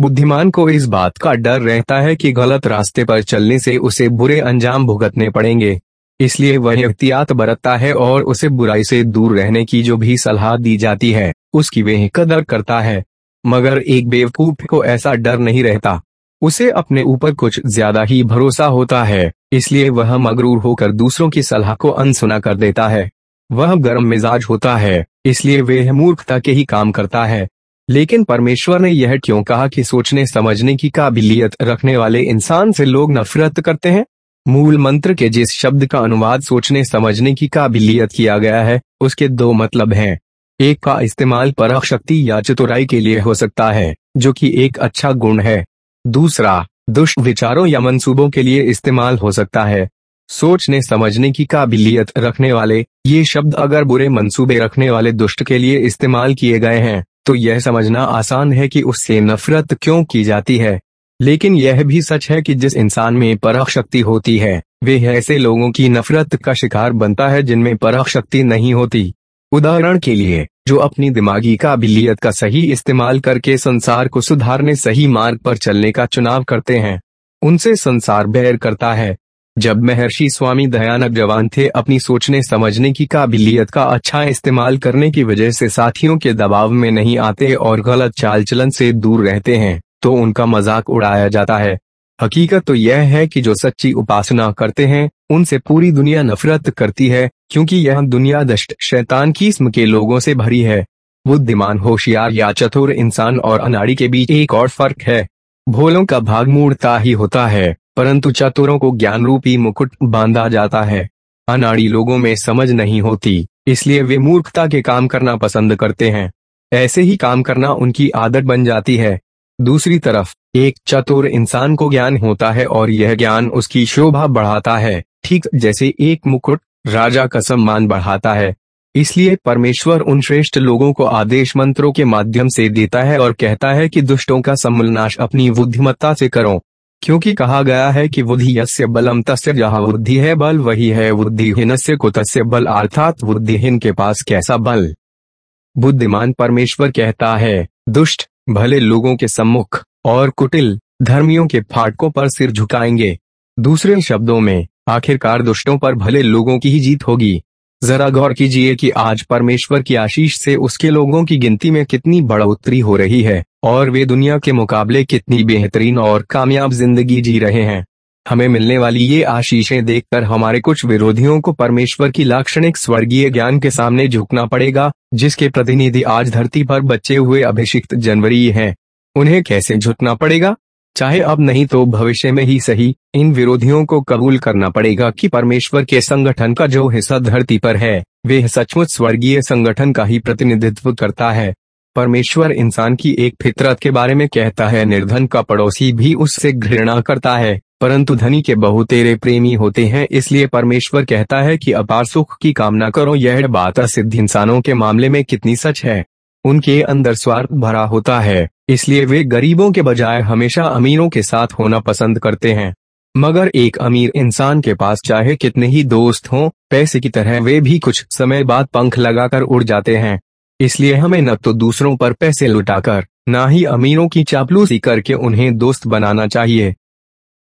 Speaker 1: बुद्धिमान को इस बात का डर रहता है कि गलत रास्ते पर चलने से उसे बुरे अंजाम भुगतने पड़ेंगे। इसलिए वह एहतियात बरतता है और उसे बुराई से दूर रहने की जो भी सलाह दी जाती है, उसकी वह कदर करता है। मगर एक बेवकूफ़ को ऐसा डर नहीं रहता। उसे अपने ऊपर कुछ ज़्यादा ही भरोसा होता है, इसलिए वह मगरूर होकर दूसरों की सलाह को अनसुना कर देता है। वह गर्म मिजाज होता है, इसलिए वह मूर्खता के ही काम करता है। लेकिन परमेश्वर ने यह क्यों कहा कि सोचने समझने की काबिलियत रखने वाले इंसान से लोग नफरत करते हैं? मूल मंत्र के जिस शब्द का अनुवाद सोचने समझने की काबिलियत किया गया है, उसके दो मतलब हैं। एक का इस्तेमाल परख शक्ति या चतुराई के लिए हो सकता है, जो कि एक अच्छा गुण है। दूसरा, दुष्ट विचारों या मंसूबों के लिए इस्तेमाल हो सकता है। सोचने समझने की काबिलियत रखने वाले, ये शब्द अगर बुरे मंसूबे रखने वाले दुष्ट के लिए इस्तेमाल किए गए हैं तो यह समझना आसान है कि उससे नफरत क्यों की जाती है। लेकिन यह भी सच है कि जिस इंसान में परख शक्ति होती है, वे ऐसे लोगों की नफरत का शिकार बनता है जिनमें परख शक्ति नहीं होती। उदाहरण के लिए जो अपनी दिमागी काबिलियत का सही इस्तेमाल करके संसार को सुधारने सही मार्ग पर चलने का चुनाव करते हैं। उनसे संसार बैर करता है। जब महर्षि स्वामी दयानंद जवान थे, अपनी सोचने समझने की काबिलियत का अच्छा इस्तेमाल करने की वजह से साथियों के दबाव में नहीं आते और गलत चाल चलन से दूर रहते हैं तो उनका मज़ाक उड़ाया जाता है। हकीकत तो यह है कि जो सच्ची उपासना करते हैं, उनसे पूरी दुनिया नफरत करती है, क्योंकि यह दुनिया दष्ट शैतान की किस्म के लोगों से भरी है। बुद्धिमान, होशियार, या चतुर इंसान और अनाड़ी के बीच एक और फ़र्क है। भोलों का भाग मूर्ता ही होता है, परंतु चतुरों को ज्ञान रूपी मुकुट बांधा जाता है। अनाड़ी लोगों में समझ नहीं होती, इसलिए वे मूर्खता के काम करना पसंद करते हैं। ऐसे ही काम करना उनकी आदत बन जाती है। दूसरी तरफ़, एक चतुर इंसान को ज्ञान होता है और यह ज्ञान उसकी शोभा बढ़ाता है, ठीक जैसे एक मुकुट, राजा का सम्मान बढ़ाता है। इसलिए परमेश्वर उन श्रेष्ठ लोगों को आदेश मंत्रों के माध्यम से देता है और कहता है कि दुष्टों का सम्मलनाश अपनी बुद्धिमत्ता से करो। क्योंकि कहा गया है कि बुद्धि यस्य बलम तस्य जहाँ बुद्धि है बल, वही है बुद्धिहीन को तस्य बल, अर्थात बुद्धिहीन के पास कैसा बल? बुद्धिमान परमेश्वर कहता है, दुष्ट भले लोगों के सम्मुख और कुटिल धर्मियों के फाटकों पर सिर झुकाएँगे। दूसरे शब्दों में, आखिरकार दुष्टों पर भले लोगों की ही जीत होगी। जरा गौर कीजिए कि आज परमेश्वर की आशीष से उसके लोगों की गिनती में कितनी बढ़ोतरी हो रही है, और वे दुनिया के मुकाबले कितनी बेहतरीन और कामयाब ज़िंदगी जी रहे हैं। हमें मिलने वाली ये आशीषें देखकर हमारे कुछ विरोधियों को परमेश्वर की लाक्षणिक स्वर्गीय ज्ञान के सामने झुकना पड़ेगा, जिसके प्रतिनिधि आज धरती पर बच्चे हुए अभिषिक्त जनवरी हैं। उन्हें कैसे झुकना पड़ेगा? चाहे अब नहीं तो भविष्य में ही सही, इन विरोधियों को कबूल करना पड़ेगा कि परमेश्वर के संगठन का जो हिस्सा धरती पर है, वे सचमुच स्वर्गीय संगठन का ही प्रतिनिधित्व करता है। परमेश्वर इंसान की एक फितरत के बारे में कहता है, निर्धन का पड़ोसी भी उससे घृणा करता है। परंतु धनी के बहुतेरे प्रेमी होते हैं, इसलिए परमेश्वर कहता है कि अपार सुख की कामना करो। यह बात असिद्ध इंसानों के मामले में कितनी सच है। उनके अंदर स्वार्थ भरा होता है, इसलिए वे गरीबों के बजाय हमेशा अमीरों के साथ होना पसंद करते हैं। मगर एक अमीर इंसान के पास चाहे कितने ही दोस्त हों, पैसे की तरह वे भी कुछ समय बाद पंख लगाकर उड़ जाते हैं। इसलिए हमें न तो दूसरों पर पैसे लुटाकर, न ही अमीरों की चापलूसी करके उन्हें दोस्त बनाना चाहिए।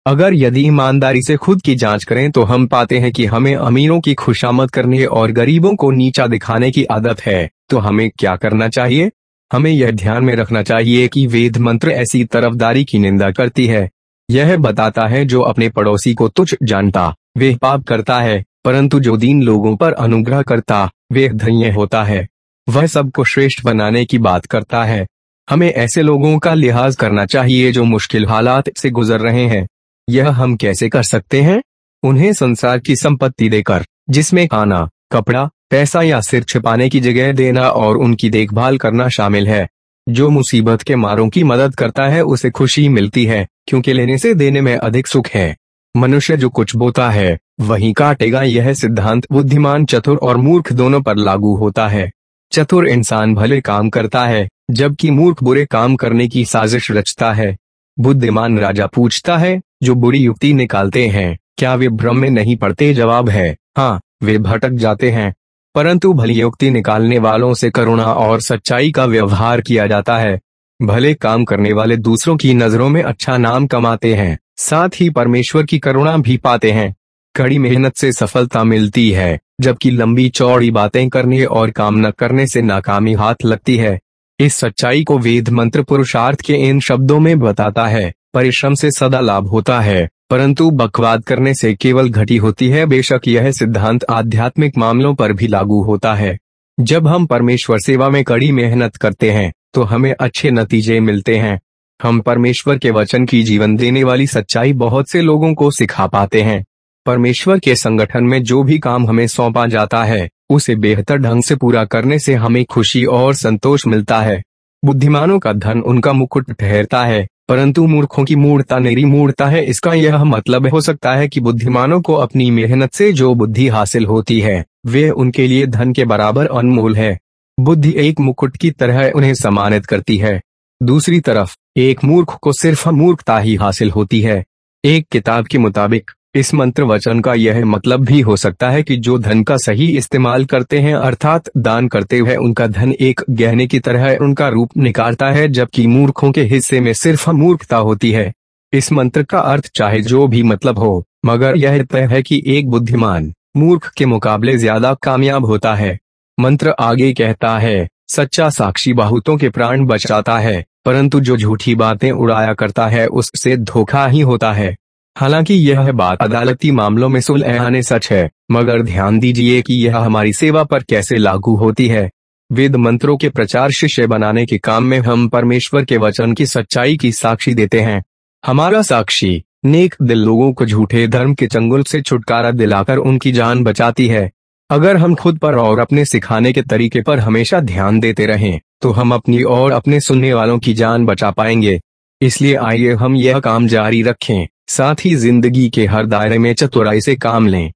Speaker 1: अगर यदि ईमानदारी से खुद की जाँच करें तो हम पाते हैं कि हमें अमीरों की खुशामद करने और गरीबों को नीचा दिखाने की आदत है। तो हमें क्या करना चाहिए? हमें यह ध्यान में रखना चाहिए कि वेद मंत्र ऐसी तरफदारी की निंदा करती है। यह बताता है जो अपने पड़ोसी को तुच्छ जानता, वे पाप करता है, परंतु जो दीन लोगों पर अनुग्रह करता, वे धन्य होता है। वह सबको श्रेष्ठ बनाने की बात करता है। हमें ऐसे लोगों का लिहाज करना चाहिए जो मुश्किल हालात से गुजर रहे हैं। यह हम कैसे कर सकते हैं? उन्हें संसार की संपत्ति देकर, जिसमें खाना, कपड़ा, पैसा या सिर छिपाने की जगह देना और उनकी देखभाल करना शामिल है। जो मुसीबत के मारों की मदद करता है, उसे खुशी मिलती है, क्योंकि लेने से देने में अधिक सुख है। मनुष्य जो कुछ बोता है, वही काटेगा। यह सिद्धांत बुद्धिमान, चतुर और मूर्ख दोनों पर लागू होता है। चतुर इंसान भले काम करता है, जबकि मूर्ख बुरे काम करने की साजिश रचता है। बुद्धिमान राजा पूछता है जो बुरी युक्ति निकालते हैं, क्या वे भ्रम में नहीं पड़ते? जवाब है हाँ वे भटक जाते हैं। परंतु भली युक्ति निकालने वालों से करुणा और सच्चाई का व्यवहार किया जाता है। भले काम करने वाले दूसरों की नज़रों में अच्छा नाम कमाते हैं, साथ ही परमेश्वर की करुणा भी पाते हैं। कड़ी मेहनत से सफलता मिलती है, जबकि लंबी चौड़ी बातें करने और काम न करने से नाकामी हाथ लगती है। इस सच्चाई को वेद मंत्र पुरुषार्थ के इन शब्दों में बताता है। परिश्रम से सदा लाभ होता है, परंतु बकवाद करने से केवल घटी होती है, बेशक यह सिद्धांत आध्यात्मिक मामलों पर भी लागू होता है। जब हम परमेश्वर सेवा में कड़ी मेहनत करते हैं तो हमें अच्छे नतीजे मिलते हैं। हम परमेश्वर के वचन की जीवन देने वाली सच्चाई बहुत से लोगों को सिखा पाते हैं। परमेश्वर के संगठन में जो भी काम हमें सौंपा जाता है, उसे बेहतर ढंग से पूरा करने से हमें खुशी और संतोष मिलता है। बुद्धिमानों का धन उनका मुकुट ठहरता है। परंतु मूर्खों की मूर्ता निरी मूर्ता है, इसका यह मतलब हो सकता है कि बुद्धिमानों को अपनी मेहनत से जो बुद्धि हासिल होती है, वे उनके लिए धन के बराबर अनमोल है। बुद्धि एक मुकुट की तरह उन्हें सम्मानित करती है। दूसरी तरफ़, एक मूर्ख को सिर्फ़ मूर्खता ही हासिल होती है। एक किताब के मुताबिक इस मंत्र वचन का यह मतलब भी हो सकता है कि जो धन का सही इस्तेमाल करते हैं, अर्थात दान करते हुए उनका धन एक गहने की तरह उनका रूप निकालता है, जबकि मूर्खों के हिस्से में सिर्फ़ मूर्खता होती है। इस मंत्र का अर्थ चाहे जो भी मतलब हो, मगर यह तय है कि एक बुद्धिमान मूर्ख के मुकाबले ज़्यादा कामयाब होता है। मंत्र आगे कहता है, सच्चा साक्षी बहुतों के प्राण बचाता है, परंतु जो झूठी बातें उड़ाया करता है, उससे धोखा ही होता है। हालाँकि यह बात अदालती मामलों में सुलह सच है, मगर ध्यान दीजिए कि यह हमारी सेवा पर कैसे लागू होती है। वेद मंत्रों के प्रचार शिष्य बनाने के काम में हम परमेश्वर के वचन की सच्चाई की साक्षी देते हैं। हमारा साक्षी, नेक दिल लोगों को झूठे धर्म के चंगुल से छुटकारा दिलाकर उनकी जान बचाती है। अगर हम खुद पर और अपने सिखाने के तरीके पर हमेशा ध्यान देते रहें तो हम अपनी और अपने सुनने वालों की जान बचा पाएँगे। इसलिए आइए हम यह काम जारी रखें। साथ ही ज़िंदगी के हर दायरे में चतुराई से काम लें।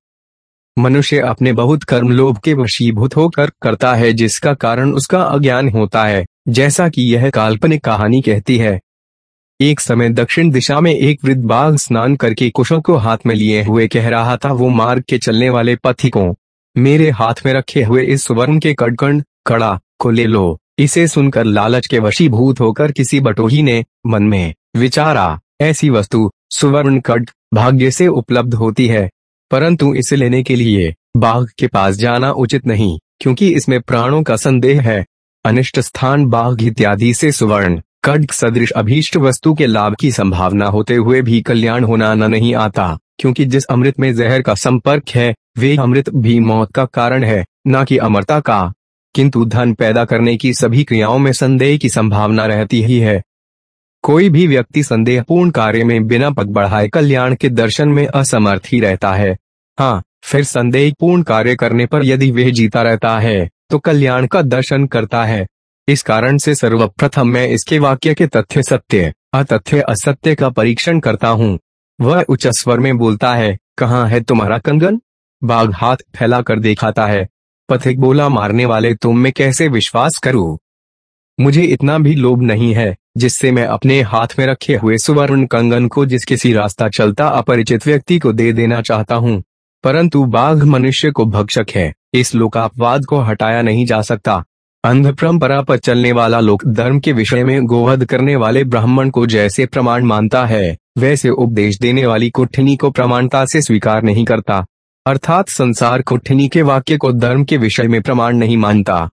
Speaker 1: मनुष्य अपने बहुत कर्म लोभ के वशीभूत होकर करता है, जिसका कारण उसका अज्ञान होता है, जैसा कि यह काल्पनिक कहानी कहती है। एक समय दक्षिण दिशा में एक वृद्ध बाघ स्नान करके कुशों को हाथ में लिए हुए कह रहा था, वो मार्ग के चलने वाले पथिकों मेरे हाथ में रखे हुए इस सुवर्ण के कड़कंड कड़ा को ले लो। इसे सुनकर लालच के वशीभूत होकर किसी बटोही ने मन में विचारा, ऐसी वस्तु सुवर्ण कट भाग्य से उपलब्ध होती है। परंतु इसे लेने के लिए बाघ के पास जाना उचित नहीं, क्योंकि इसमें प्राणों का संदेह है। अनिष्ट स्थान बाघ इत्यादि से सुवर्ण कट सदृश अभीष्ट वस्तु के लाभ की संभावना होते हुए भी कल्याण होना न नहीं आता, क्योंकि जिस अमृत में जहर का संपर्क है, वे अमृत भी मौत का कारण है, न कि अमरता का। किंतु धन पैदा करने की सभी क्रियाओं में संदेह की संभावना रहती ही है। कोई भी व्यक्ति संदेहपूर्ण कार्य में बिना पग बढ़ाए कल्याण के दर्शन में असमर्थ ही रहता है। हाँ फिर संदेहपूर्ण कार्य करने पर यदि वह जीता रहता है तो कल्याण का दर्शन करता है। इस कारण से सर्वप्रथम मैं इसके वाक्य के तथ्य सत्य, अतथ्य असत्य का परीक्षण करता हूँ। वह उच्च स्वर में बोलता है, कहाँ है तुम्हारा कंगन? बाघ हाथ फैला कर दिखाता है। पथिक बोला मारने वाले तुम में कैसे विश्वास करूँ? मुझे इतना भी लोभ नहीं है, जिससे मैं अपने हाथ में रखे हुए सुवर्ण कंगन को जिस किसी रास्ता चलता अपरिचित व्यक्ति को दे देना चाहता हूँ। परंतु बाघ मनुष्य को भक्षक है, इस लोकापवाद को हटाया नहीं जा सकता। अंध परंपरा पर चलने वाला लोक धर्म के विषय में गोवध करने वाले ब्राह्मण को जैसे प्रमाण मानता है, वैसे उपदेश देने वाली कुठनी को प्रमाणता से स्वीकार नहीं करता। अर्थात संसार कुठनी के वाक्य को धर्म के विषय में प्रमाण नहीं मानता।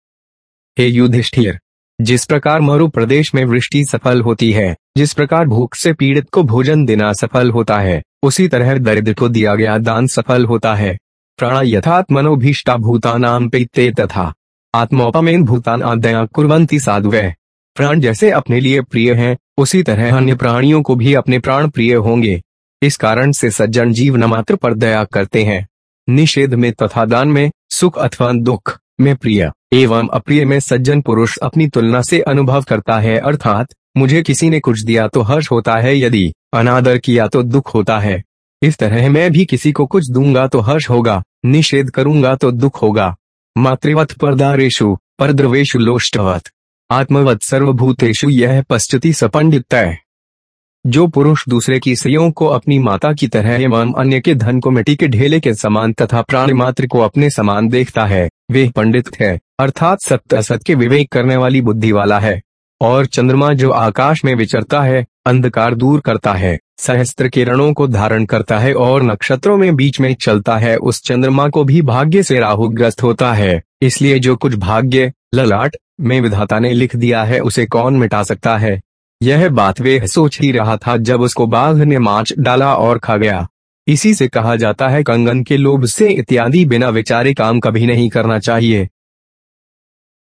Speaker 1: हे युधिष्ठिर जिस प्रकार मरु प्रदेश में वृष्टि सफल होती है जिस प्रकार भूख से पीड़ित को भोजन देना सफल होता है उसी तरह दरिद्र को दिया गया दान सफल होता है। प्राण यथात मनोभीष्टा भूतानाम पित्ते तथा आत्मोपमेन भूतान आदया कुरंती साधुवे। प्राण जैसे अपने लिए प्रिय हैं, उसी तरह अन्य प्राणियों को भी अपने प्राण प्रिय होंगे। इस कारण से सज्जन जीव न मात्र पर दया करते हैं। निषेध में तथा दान में सुख अथवा दुख। में प्रिय एवं अप्रिय में सज्जन पुरुष अपनी तुलना से अनुभव करता है, अर्थात, मुझे किसी ने कुछ दिया तो हर्ष होता है, यदि अनादर किया तो दुख होता है। इस तरह मैं भी किसी को कुछ दूँगा तो हर्ष होगा, निषेध करूँगा तो दुख होगा। मातृवत परदारेशु परद्रवेशु लोष्टवत। आत्मवत सर्वभूतेशु यह पश्चति सपंडित जो पुरुष दूसरे की स्त्रियों को अपनी माता की तरह एवं अन्य के धन को मिट्टी के ढेले के समान तथा प्राण मात्र को अपने समान देखता है वे पंडित है अर्थात सत्य असत के विवेक करने वाली बुद्धि वाला है। और चंद्रमा जो आकाश में विचरता है, अंधकार दूर करता है, सहस्त्र किरणों को धारण करता है और नक्षत्रों में बीच में चलता है, उस चंद्रमा को भी भाग्य से राहु ग्रस्त होता है। इसलिए जो कुछ भाग्य, ललाट, में विधाता ने लिख दिया है, उसे कौन मिटा सकता है? यह बात वे सोच ही रहा था जब उसको बाघ ने माच डाला और खा गया। इसी से कहा जाता है, कंगन के लोभ से इत्यादि बिना विचारे काम कभी नहीं करना चाहिए।